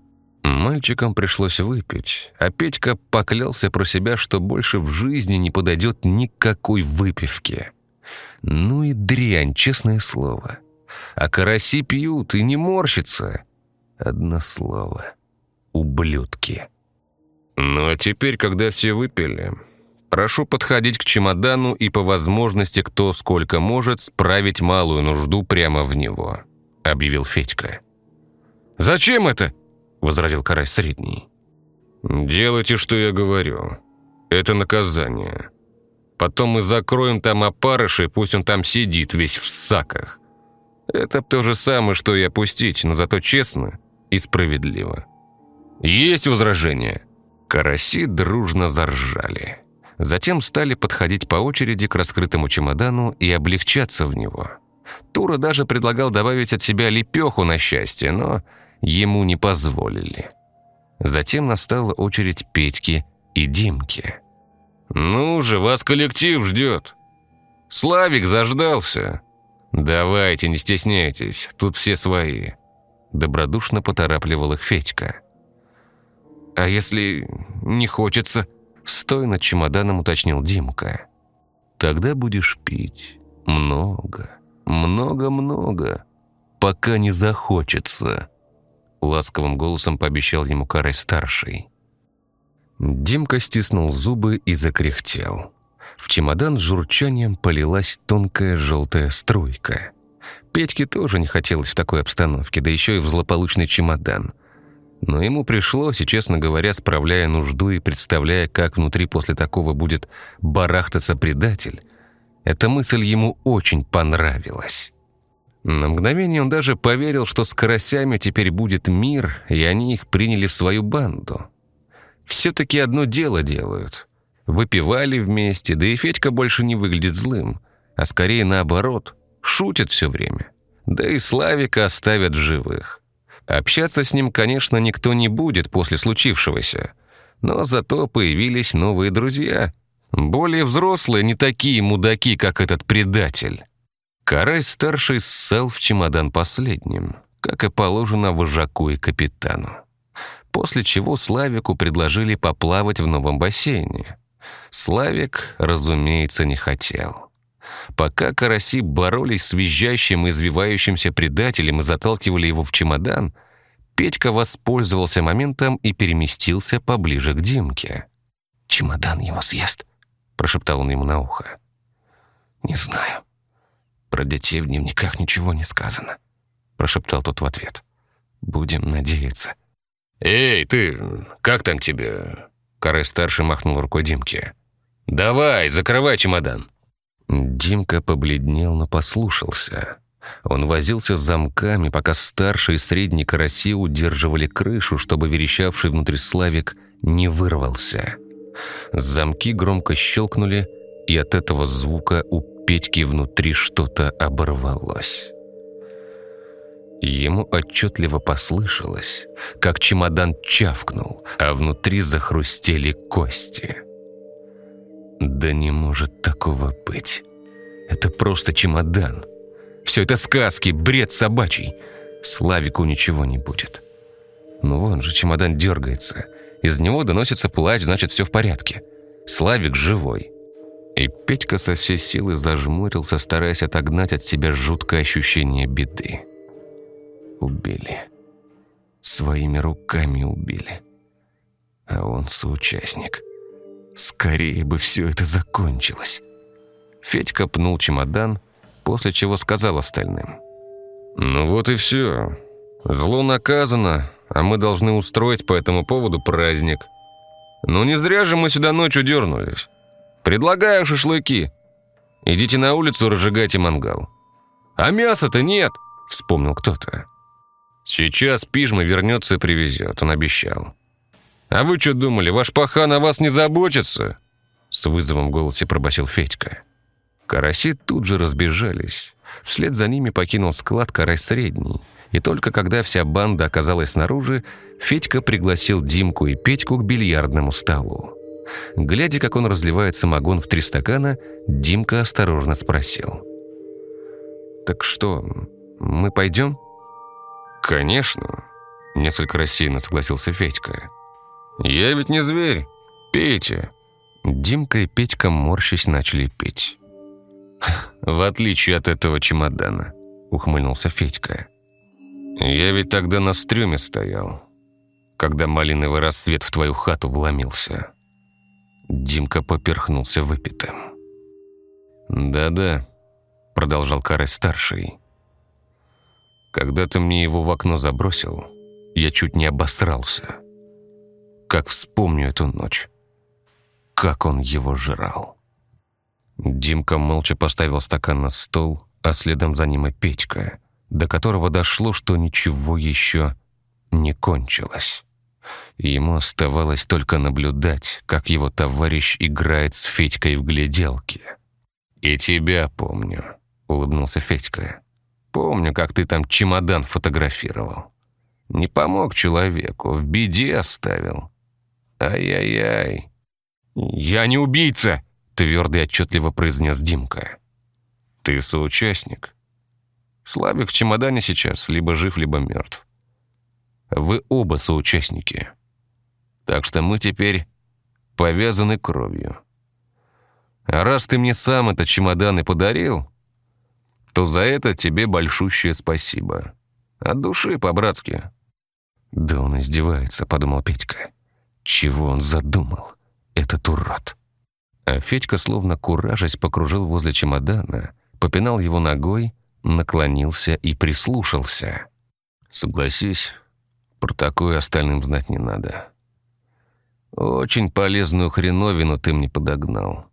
Мальчикам пришлось выпить, а Петька поклялся про себя, что больше в жизни не подойдет никакой выпивки. Ну и дрянь, честное слово. А караси пьют и не морщатся. Одно слово. Ублюдки. Ну а теперь, когда все выпили, прошу подходить к чемодану и по возможности кто сколько может справить малую нужду прямо в него, объявил Федька. «Зачем это?» — возразил Карась Средний. «Делайте, что я говорю. Это наказание. Потом мы закроем там опарыши, пусть он там сидит весь в саках. Это то же самое, что и опустить, но зато честно и справедливо. Есть возражения?» Караси дружно заржали. Затем стали подходить по очереди к раскрытому чемодану и облегчаться в него. Тура даже предлагал добавить от себя лепеху на счастье, но ему не позволили. Затем настала очередь Петьки и Димки. «Ну же, вас коллектив ждет. Славик заждался. Давайте, не стесняйтесь, тут все свои». Добродушно поторапливал их Федька. «А если не хочется?» Стоя над чемоданом, уточнил Димка. «Тогда будешь пить. Много, много-много, пока не захочется», ласковым голосом пообещал ему Карай-старший. Димка стиснул зубы и закряхтел. В чемодан с журчанием полилась тонкая желтая струйка. Петьке тоже не хотелось в такой обстановке, да еще и в злополучный чемодан. Но ему пришлось, и, честно говоря, справляя нужду и представляя, как внутри после такого будет барахтаться предатель, эта мысль ему очень понравилась. На мгновение он даже поверил, что с карасями теперь будет мир, и они их приняли в свою банду все-таки одно дело делают. Выпивали вместе, да и Федька больше не выглядит злым, а скорее наоборот, шутит все время. Да и Славика оставят в живых. Общаться с ним, конечно, никто не будет после случившегося, но зато появились новые друзья. Более взрослые, не такие мудаки, как этот предатель. Карась-старший ссал в чемодан последним, как и положено вожаку и капитану после чего Славику предложили поплавать в новом бассейне. Славик, разумеется, не хотел. Пока караси боролись с визжащим и извивающимся предателем и заталкивали его в чемодан, Петька воспользовался моментом и переместился поближе к Димке. «Чемодан его съест», — прошептал он ему на ухо. «Не знаю. Про детей в дневниках ничего не сказано», — прошептал тот в ответ. «Будем надеяться». «Эй, ты, как там тебе?» Карай-старший махнул рукой Димке. «Давай, закрывай чемодан». Димка побледнел, но послушался. Он возился с замками, пока старший и средний караси удерживали крышу, чтобы верещавший внутри Славик не вырвался. Замки громко щелкнули, и от этого звука у Петьки внутри что-то оборвалось. Ему отчетливо послышалось, как чемодан чавкнул, а внутри захрустели кости. Да не может такого быть. Это просто чемодан. Все это сказки, бред собачий. Славику ничего не будет. Ну вон же чемодан дергается. Из него доносится плач, значит, все в порядке. Славик живой. И Петька со всей силы зажмурился, стараясь отогнать от себя жуткое ощущение беды. Убили. Своими руками убили. А он соучастник. Скорее бы все это закончилось. Федька пнул чемодан, после чего сказал остальным. «Ну вот и все. Зло наказано, а мы должны устроить по этому поводу праздник. Ну не зря же мы сюда ночью дернулись. Предлагаю шашлыки. Идите на улицу, разжигайте мангал. А мяса-то нет!» — вспомнил кто-то. «Сейчас пижма вернется и привезет», — он обещал. «А вы что думали, ваш пахан о вас не заботится?» С вызовом в голосе пробасил Федька. Караси тут же разбежались. Вслед за ними покинул склад Карай Средний. И только когда вся банда оказалась снаружи, Федька пригласил Димку и Петьку к бильярдному столу. Глядя, как он разливает самогон в три стакана, Димка осторожно спросил. «Так что, мы пойдем?» «Конечно», — несколько рассеянно согласился Федька. «Я ведь не зверь. Пейте». Димка и Петька, морщись, начали петь. «В отличие от этого чемодана», — ухмыльнулся Федька. «Я ведь тогда на стреме стоял, когда малиновый рассвет в твою хату вломился». Димка поперхнулся выпитым. «Да-да», — продолжал Карась-старший. Когда ты мне его в окно забросил, я чуть не обосрался. Как вспомню эту ночь. Как он его жрал. Димка молча поставил стакан на стол, а следом за ним и Петька, до которого дошло, что ничего еще не кончилось. Ему оставалось только наблюдать, как его товарищ играет с Федькой в гляделки. «И тебя помню», — улыбнулся Федька. Помню, как ты там чемодан фотографировал. Не помог человеку, в беде оставил. Ай-яй-яй. «Я не убийца!» — твердо и отчетливо произнес Димка. «Ты соучастник. Славик в чемодане сейчас, либо жив, либо мертв. Вы оба соучастники. Так что мы теперь повязаны кровью. А раз ты мне сам этот чемодан и подарил, то за это тебе большущее спасибо. От души, по-братски». «Да он издевается», — подумал Петька. «Чего он задумал, этот урод?» А Федька, словно куражась, покружил возле чемодана, попинал его ногой, наклонился и прислушался. «Согласись, про такое остальным знать не надо. Очень полезную хреновину ты мне подогнал.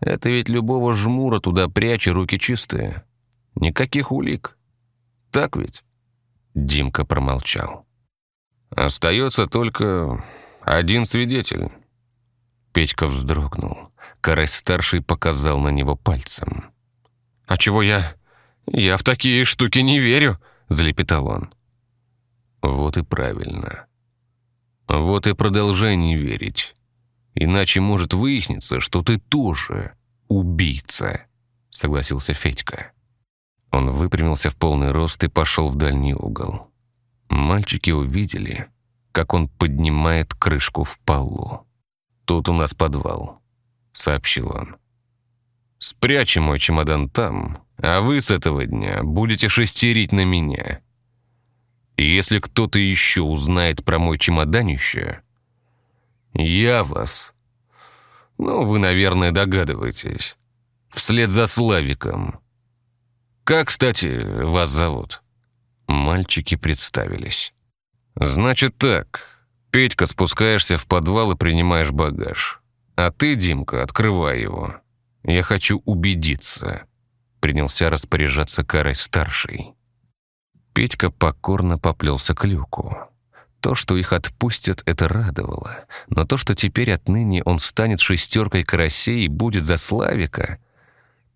Это ведь любого жмура туда прячь, руки чистые. Никаких улик. Так ведь?» Димка промолчал. «Остается только один свидетель». Петька вздрогнул. Карась-старший показал на него пальцем. «А чего я? Я в такие штуки не верю», — залепетал он. «Вот и правильно. Вот и продолжай не верить. Иначе может выясниться, что ты тоже убийца», — согласился Федька. Он выпрямился в полный рост и пошел в дальний угол. Мальчики увидели, как он поднимает крышку в полу. «Тут у нас подвал», — сообщил он. «Спрячем мой чемодан там, а вы с этого дня будете шестерить на меня. И если кто-то еще узнает про мой чемоданище, я вас... Ну, вы, наверное, догадываетесь. Вслед за Славиком. Как, кстати, вас зовут?» Мальчики представились. «Значит так. Петька, спускаешься в подвал и принимаешь багаж. А ты, Димка, открывай его. Я хочу убедиться». Принялся распоряжаться Карай-старший. Петька покорно поплелся к люку. То, что их отпустят, это радовало. Но то, что теперь отныне он станет шестеркой карасей и будет за Славика —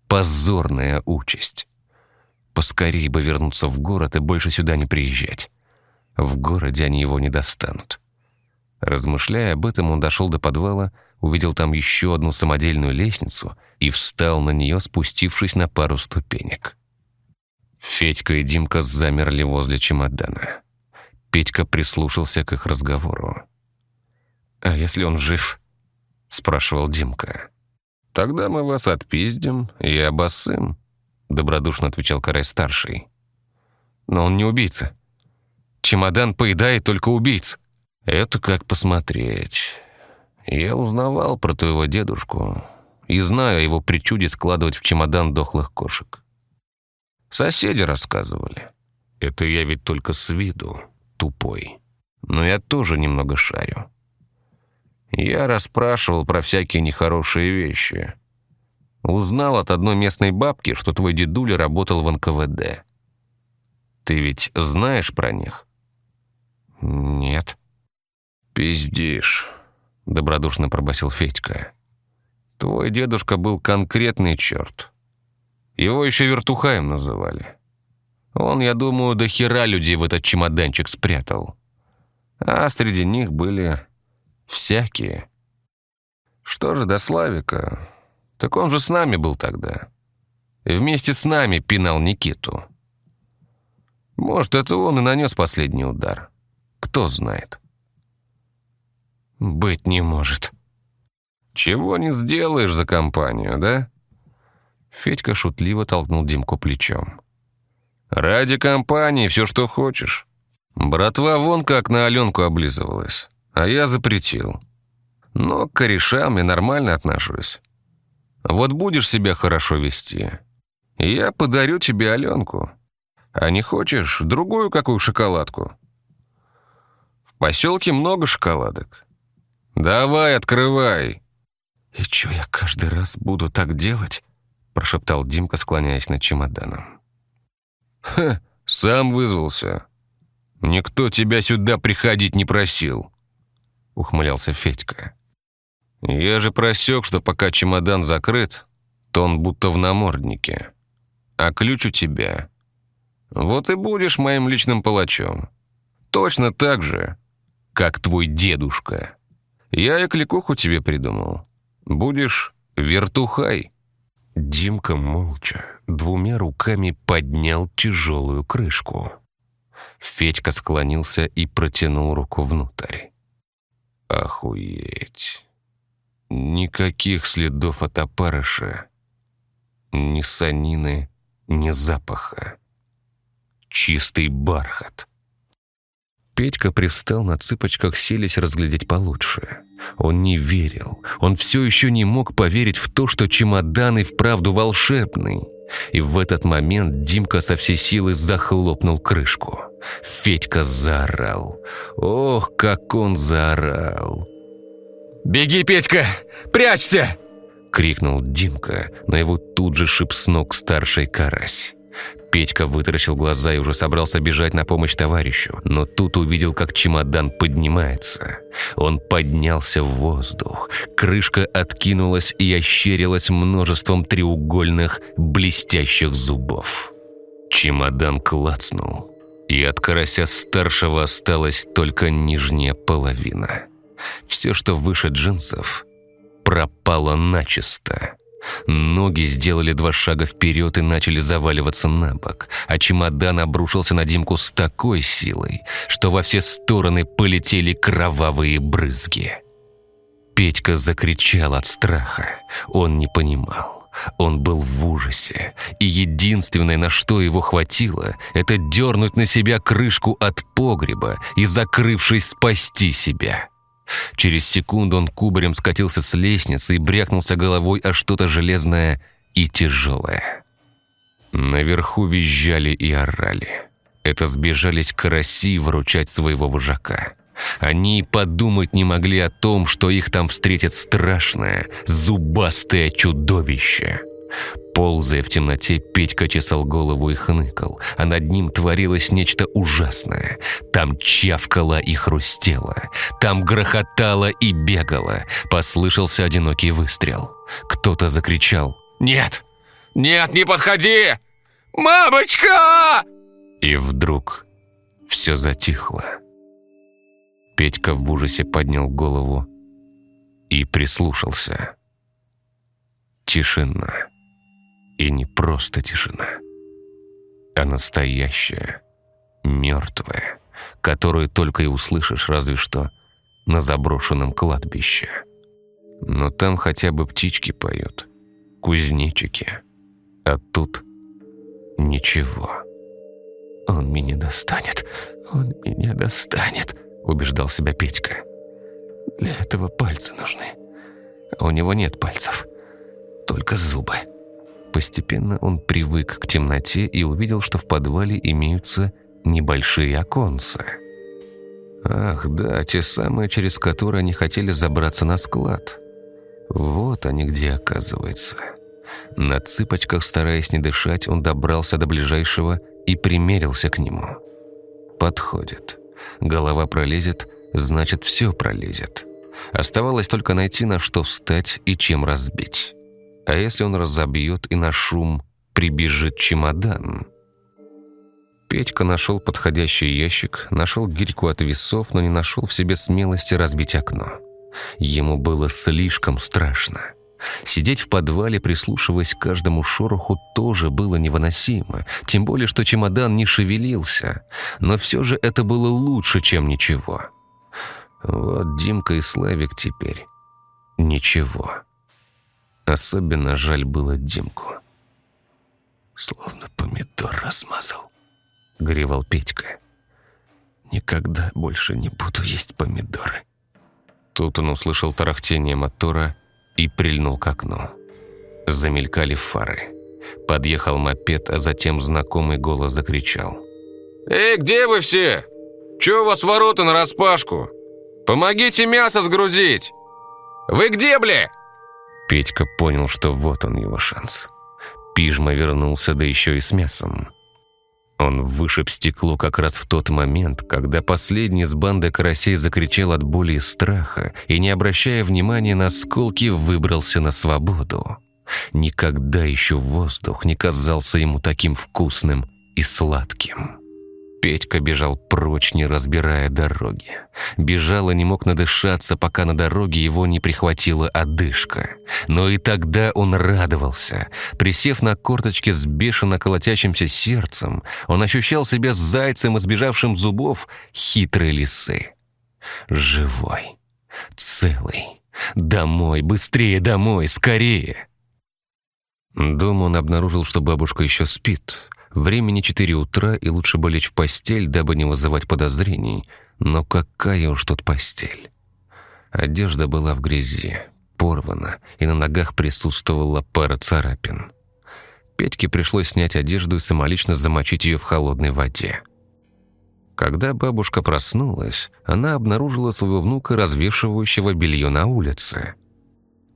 позорная участь. Поскорее бы вернуться в город и больше сюда не приезжать. В городе они его не достанут. Размышляя об этом, он дошел до подвала, увидел там еще одну самодельную лестницу и встал на нее, спустившись на пару ступенек. Федька и Димка замерли возле чемодана. Петька прислушался к их разговору. «А если он жив?» — спрашивал Димка. «Тогда мы вас отпиздим и обоссым», — добродушно отвечал Карай-старший. «Но он не убийца. Чемодан поедает только убийц». «Это как посмотреть. Я узнавал про твоего дедушку и знаю о его причуде складывать в чемодан дохлых кошек. Соседи рассказывали. Это я ведь только с виду тупой. Но я тоже немного шарю. Я расспрашивал про всякие нехорошие вещи. Узнал от одной местной бабки, что твой дедуля работал в НКВД. Ты ведь знаешь про них? Нет. Пиздишь, добродушно пробасил Федька. Твой дедушка был конкретный черт. Его еще вертухаем называли. Он, я думаю, до хера людей в этот чемоданчик спрятал. А среди них были всякие. Что же до Славика? Так он же с нами был тогда. И вместе с нами пинал Никиту. Может, это он и нанес последний удар. Кто знает. Быть не может. Чего не сделаешь за компанию, да? Федька шутливо толкнул Димку плечом. Ради компании все, что хочешь. Братва вон как на Аленку облизывалась, а я запретил. Но к корешам я нормально отношусь. Вот будешь себя хорошо вести, я подарю тебе Аленку. А не хочешь, другую какую шоколадку. В поселке много шоколадок. Давай, открывай. И что я каждый раз буду так делать? Прошептал Димка, склоняясь над чемоданом. «Ха, сам вызвался. Никто тебя сюда приходить не просил», — ухмылялся Федька. «Я же просек, что пока чемодан закрыт, то он будто в наморднике. А ключ у тебя. Вот и будешь моим личным палачом. Точно так же, как твой дедушка. Я и кликуху тебе придумал. Будешь вертухай». Димка молча, двумя руками поднял тяжелую крышку. Федька склонился и протянул руку внутрь. Охуеть. Никаких следов от опарыша. Ни санины, ни запаха. Чистый бархат. Петька привстал на цыпочках, селись разглядеть получше. Он не верил. Он все еще не мог поверить в то, что чемодан и вправду волшебный. И в этот момент Димка со всей силы захлопнул крышку. Федька заорал. Ох, как он заорал. «Беги, Петька! Прячься!» — крикнул Димка, но его тут же шип с ног старший карась. Петька вытаращил глаза и уже собрался бежать на помощь товарищу, но тут увидел, как чемодан поднимается. Он поднялся в воздух, крышка откинулась и ощерилась множеством треугольных блестящих зубов. Чемодан клацнул, и от карася старшего осталась только нижняя половина. Все, что выше джинсов, пропало начисто. Ноги сделали два шага вперед и начали заваливаться на бок, а чемодан обрушился на Димку с такой силой, что во все стороны полетели кровавые брызги. Петька закричал от страха. Он не понимал. Он был в ужасе, и единственное, на что его хватило, это дернуть на себя крышку от погреба и, закрывшись, спасти себя. Через секунду он кубарем скатился с лестницы и брякнулся головой о что-то железное и тяжелое. Наверху визжали и орали. Это сбежались караси выручать своего вожака. Они и подумать не могли о том, что их там встретит страшное, зубастое чудовище. Ползая в темноте, Петька чесал голову и хныкал, а над ним творилось нечто ужасное. Там чавкало и хрустело, там грохотало и бегало. Послышался одинокий выстрел. Кто-то закричал «Нет! Нет, не подходи! Мамочка!» И вдруг все затихло. Петька в ужасе поднял голову и прислушался. Тишина. И не просто тишина, а настоящая, мертвая, которую только и услышишь разве что на заброшенном кладбище. Но там хотя бы птички поют, кузнечики, а тут ничего. «Он меня достанет, он меня достанет», — убеждал себя Петька. «Для этого пальцы нужны. А у него нет пальцев, только зубы». Постепенно он привык к темноте и увидел, что в подвале имеются небольшие оконца. Ах, да, те самые, через которые они хотели забраться на склад. Вот они где, оказывается. На цыпочках, стараясь не дышать, он добрался до ближайшего и примерился к нему. Подходит. Голова пролезет, значит, все пролезет. Оставалось только найти, на что встать и чем разбить. А если он разобьет и на шум прибежит чемодан? Петька нашел подходящий ящик, нашел гирьку от весов, но не нашел в себе смелости разбить окно. Ему было слишком страшно. Сидеть в подвале, прислушиваясь к каждому шороху, тоже было невыносимо, тем более, что чемодан не шевелился. Но все же это было лучше, чем ничего. Вот Димка и Славик теперь. Ничего. Особенно жаль было Димку. «Словно помидор размазал», — горевал Петька. «Никогда больше не буду есть помидоры». Тут он услышал тарахтение мотора и прильнул к окну. Замелькали фары. Подъехал мопед, а затем знакомый голос закричал. «Эй, где вы все? Чё у вас ворота нараспашку? Помогите мясо сгрузить! Вы где, бля?» Петька понял, что вот он его шанс. Пижма вернулся, да еще и с мясом. Он вышиб стекло как раз в тот момент, когда последний с банды карасей закричал от боли и страха и, не обращая внимания на осколки, выбрался на свободу. Никогда еще воздух не казался ему таким вкусным и сладким. Петька бежал прочь, не разбирая дороги. Бежал и не мог надышаться, пока на дороге его не прихватила одышка. Но и тогда он радовался. Присев на корточке с бешено колотящимся сердцем, он ощущал себя зайцем, избежавшим зубов хитрой лисы. Живой, целый. Домой, быстрее домой, скорее. Дома он обнаружил, что бабушка еще спит, Времени 4 утра, и лучше бы лечь в постель, дабы не вызывать подозрений. Но какая уж тут постель. Одежда была в грязи, порвана, и на ногах присутствовала пара царапин. Петьке пришлось снять одежду и самолично замочить ее в холодной воде. Когда бабушка проснулась, она обнаружила своего внука, развешивающего белье на улице.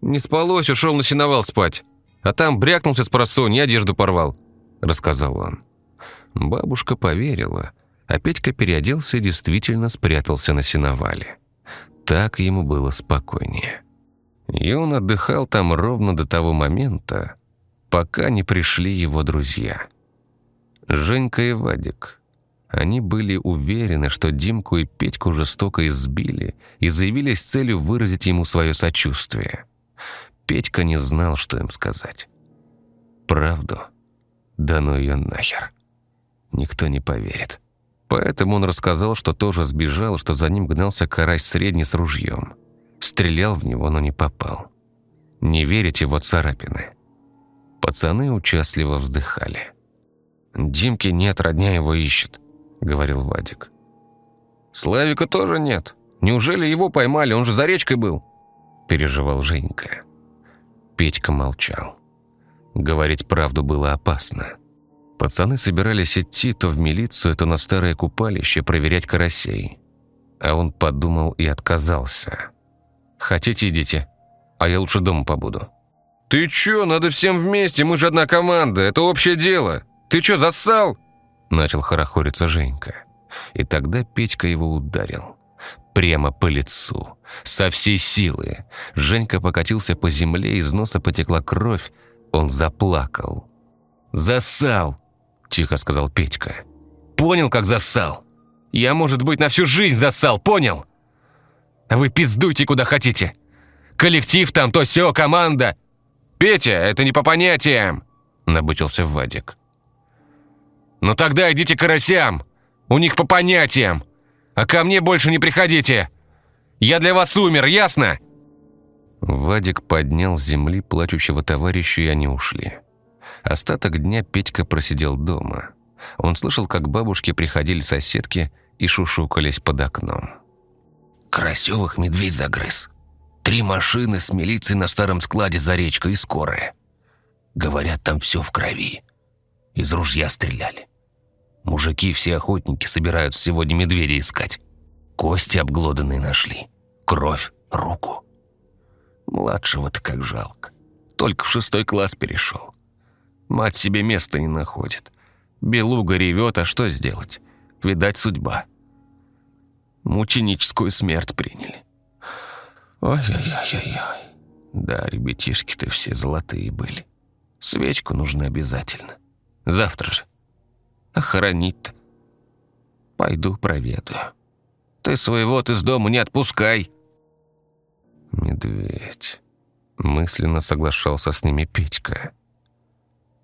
«Не спалось, ушел на сеновал спать. А там брякнулся с просонья, одежду порвал. — рассказал он. Бабушка поверила, а Петька переоделся и действительно спрятался на сеновале. Так ему было спокойнее. И он отдыхал там ровно до того момента, пока не пришли его друзья. Женька и Вадик. Они были уверены, что Димку и Петьку жестоко избили и заявились с целью выразить ему свое сочувствие. Петька не знал, что им сказать. Правду — да ну ее нахер. Никто не поверит. Поэтому он рассказал, что тоже сбежал, что за ним гнался карась средний с ружьем. Стрелял в него, но не попал. Не верите вот царапины. Пацаны участливо вздыхали. «Димки нет, родня его ищет», — говорил Вадик. «Славика тоже нет. Неужели его поймали? Он же за речкой был», — переживал Женька. Петька молчал. Говорить правду было опасно. Пацаны собирались идти то в милицию, то на старое купалище проверять карасей. А он подумал и отказался. «Хотите, идите, а я лучше дома побуду». «Ты чё, надо всем вместе, мы же одна команда, это общее дело. Ты чё, зассал?» Начал хорохориться Женька. И тогда Петька его ударил. Прямо по лицу. Со всей силы. Женька покатился по земле, из носа потекла кровь. Он заплакал. «Зассал!» – тихо сказал Петька. «Понял, как зассал? Я, может быть, на всю жизнь зассал, понял? А вы пиздуйте куда хотите. Коллектив там, то все, команда. Петя, это не по понятиям, набычился Вадик. Ну тогда идите к карасям. У них по понятиям. А ко мне больше не приходите. Я для вас умер, ясно? Вадик поднял с земли плачущего товарища, и они ушли. Остаток дня Петька просидел дома. Он слышал, как бабушки приходили соседки и шушукались под окном. «Карасевых медведь загрыз. Три машины с милицией на старом складе за речкой и скорая. Говорят, там все в крови. Из ружья стреляли. Мужики все охотники собираются сегодня медведя искать. Кости обглоданные нашли. Кровь, руку. Младшего-то как жалко. Только в шестой класс перешел. Мать себе места не находит. Белуга ревет, а что сделать? Видать, судьба. Мученическую смерть приняли. Ой-ой-ой-ой. Да, ребятишки-то все золотые были. Свечку нужно обязательно. Завтра же. А хоронить-то? Пойду проведаю. Ты своего-то из дома не отпускай. Медведь. Мысленно соглашался с ними Петька.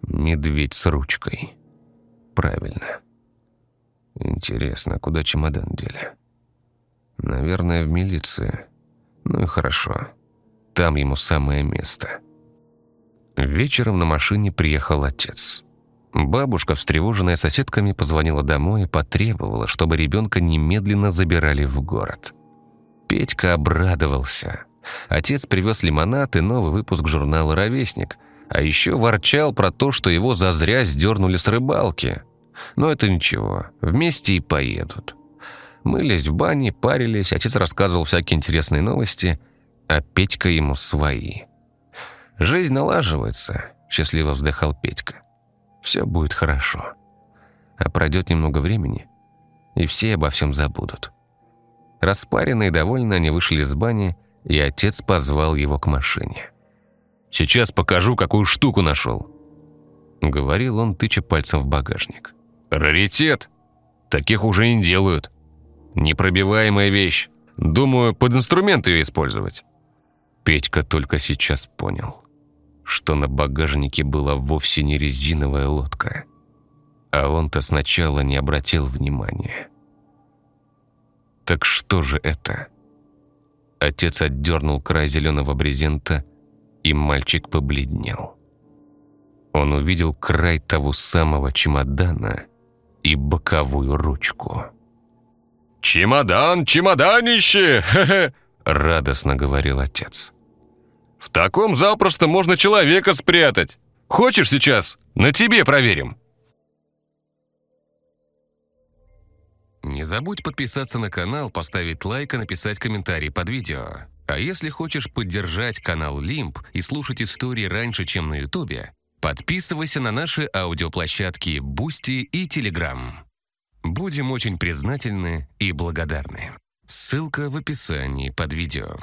Медведь с ручкой. Правильно. Интересно, куда чемодан дели? Наверное, в милиции. Ну и хорошо. Там ему самое место. Вечером на машине приехал отец. Бабушка, встревоженная соседками, позвонила домой и потребовала, чтобы ребенка немедленно забирали в город. Петька обрадовался. Отец привез лимонад и новый выпуск журнала «Ровесник», а еще ворчал про то, что его зазря сдернули с рыбалки. Но это ничего, вместе и поедут. Мылись в бане, парились, отец рассказывал всякие интересные новости, а Петька ему свои. «Жизнь налаживается», — счастливо вздыхал Петька. «Все будет хорошо. А пройдет немного времени, и все обо всем забудут». Распаренные и довольны они вышли из бани, и отец позвал его к машине. «Сейчас покажу, какую штуку нашел», — говорил он, тыча пальцем в багажник. «Раритет! Таких уже не делают. Непробиваемая вещь. Думаю, под инструмент ее использовать». Петька только сейчас понял, что на багажнике была вовсе не резиновая лодка, а он-то сначала не обратил внимания. Так что же это? Отец отдернул край зеленого брезента, и мальчик побледнел. Он увидел край того самого чемодана и боковую ручку. «Чемодан, чемоданище!» — радостно говорил отец. «В таком запросто можно человека спрятать. Хочешь сейчас? На тебе проверим!» Не забудь подписаться на канал, поставить лайк и написать комментарий под видео. А если хочешь поддержать канал Лимп и слушать истории раньше, чем на Ютубе, подписывайся на наши аудиоплощадки Бусти и Телеграм. Будем очень признательны и благодарны. Ссылка в описании под видео.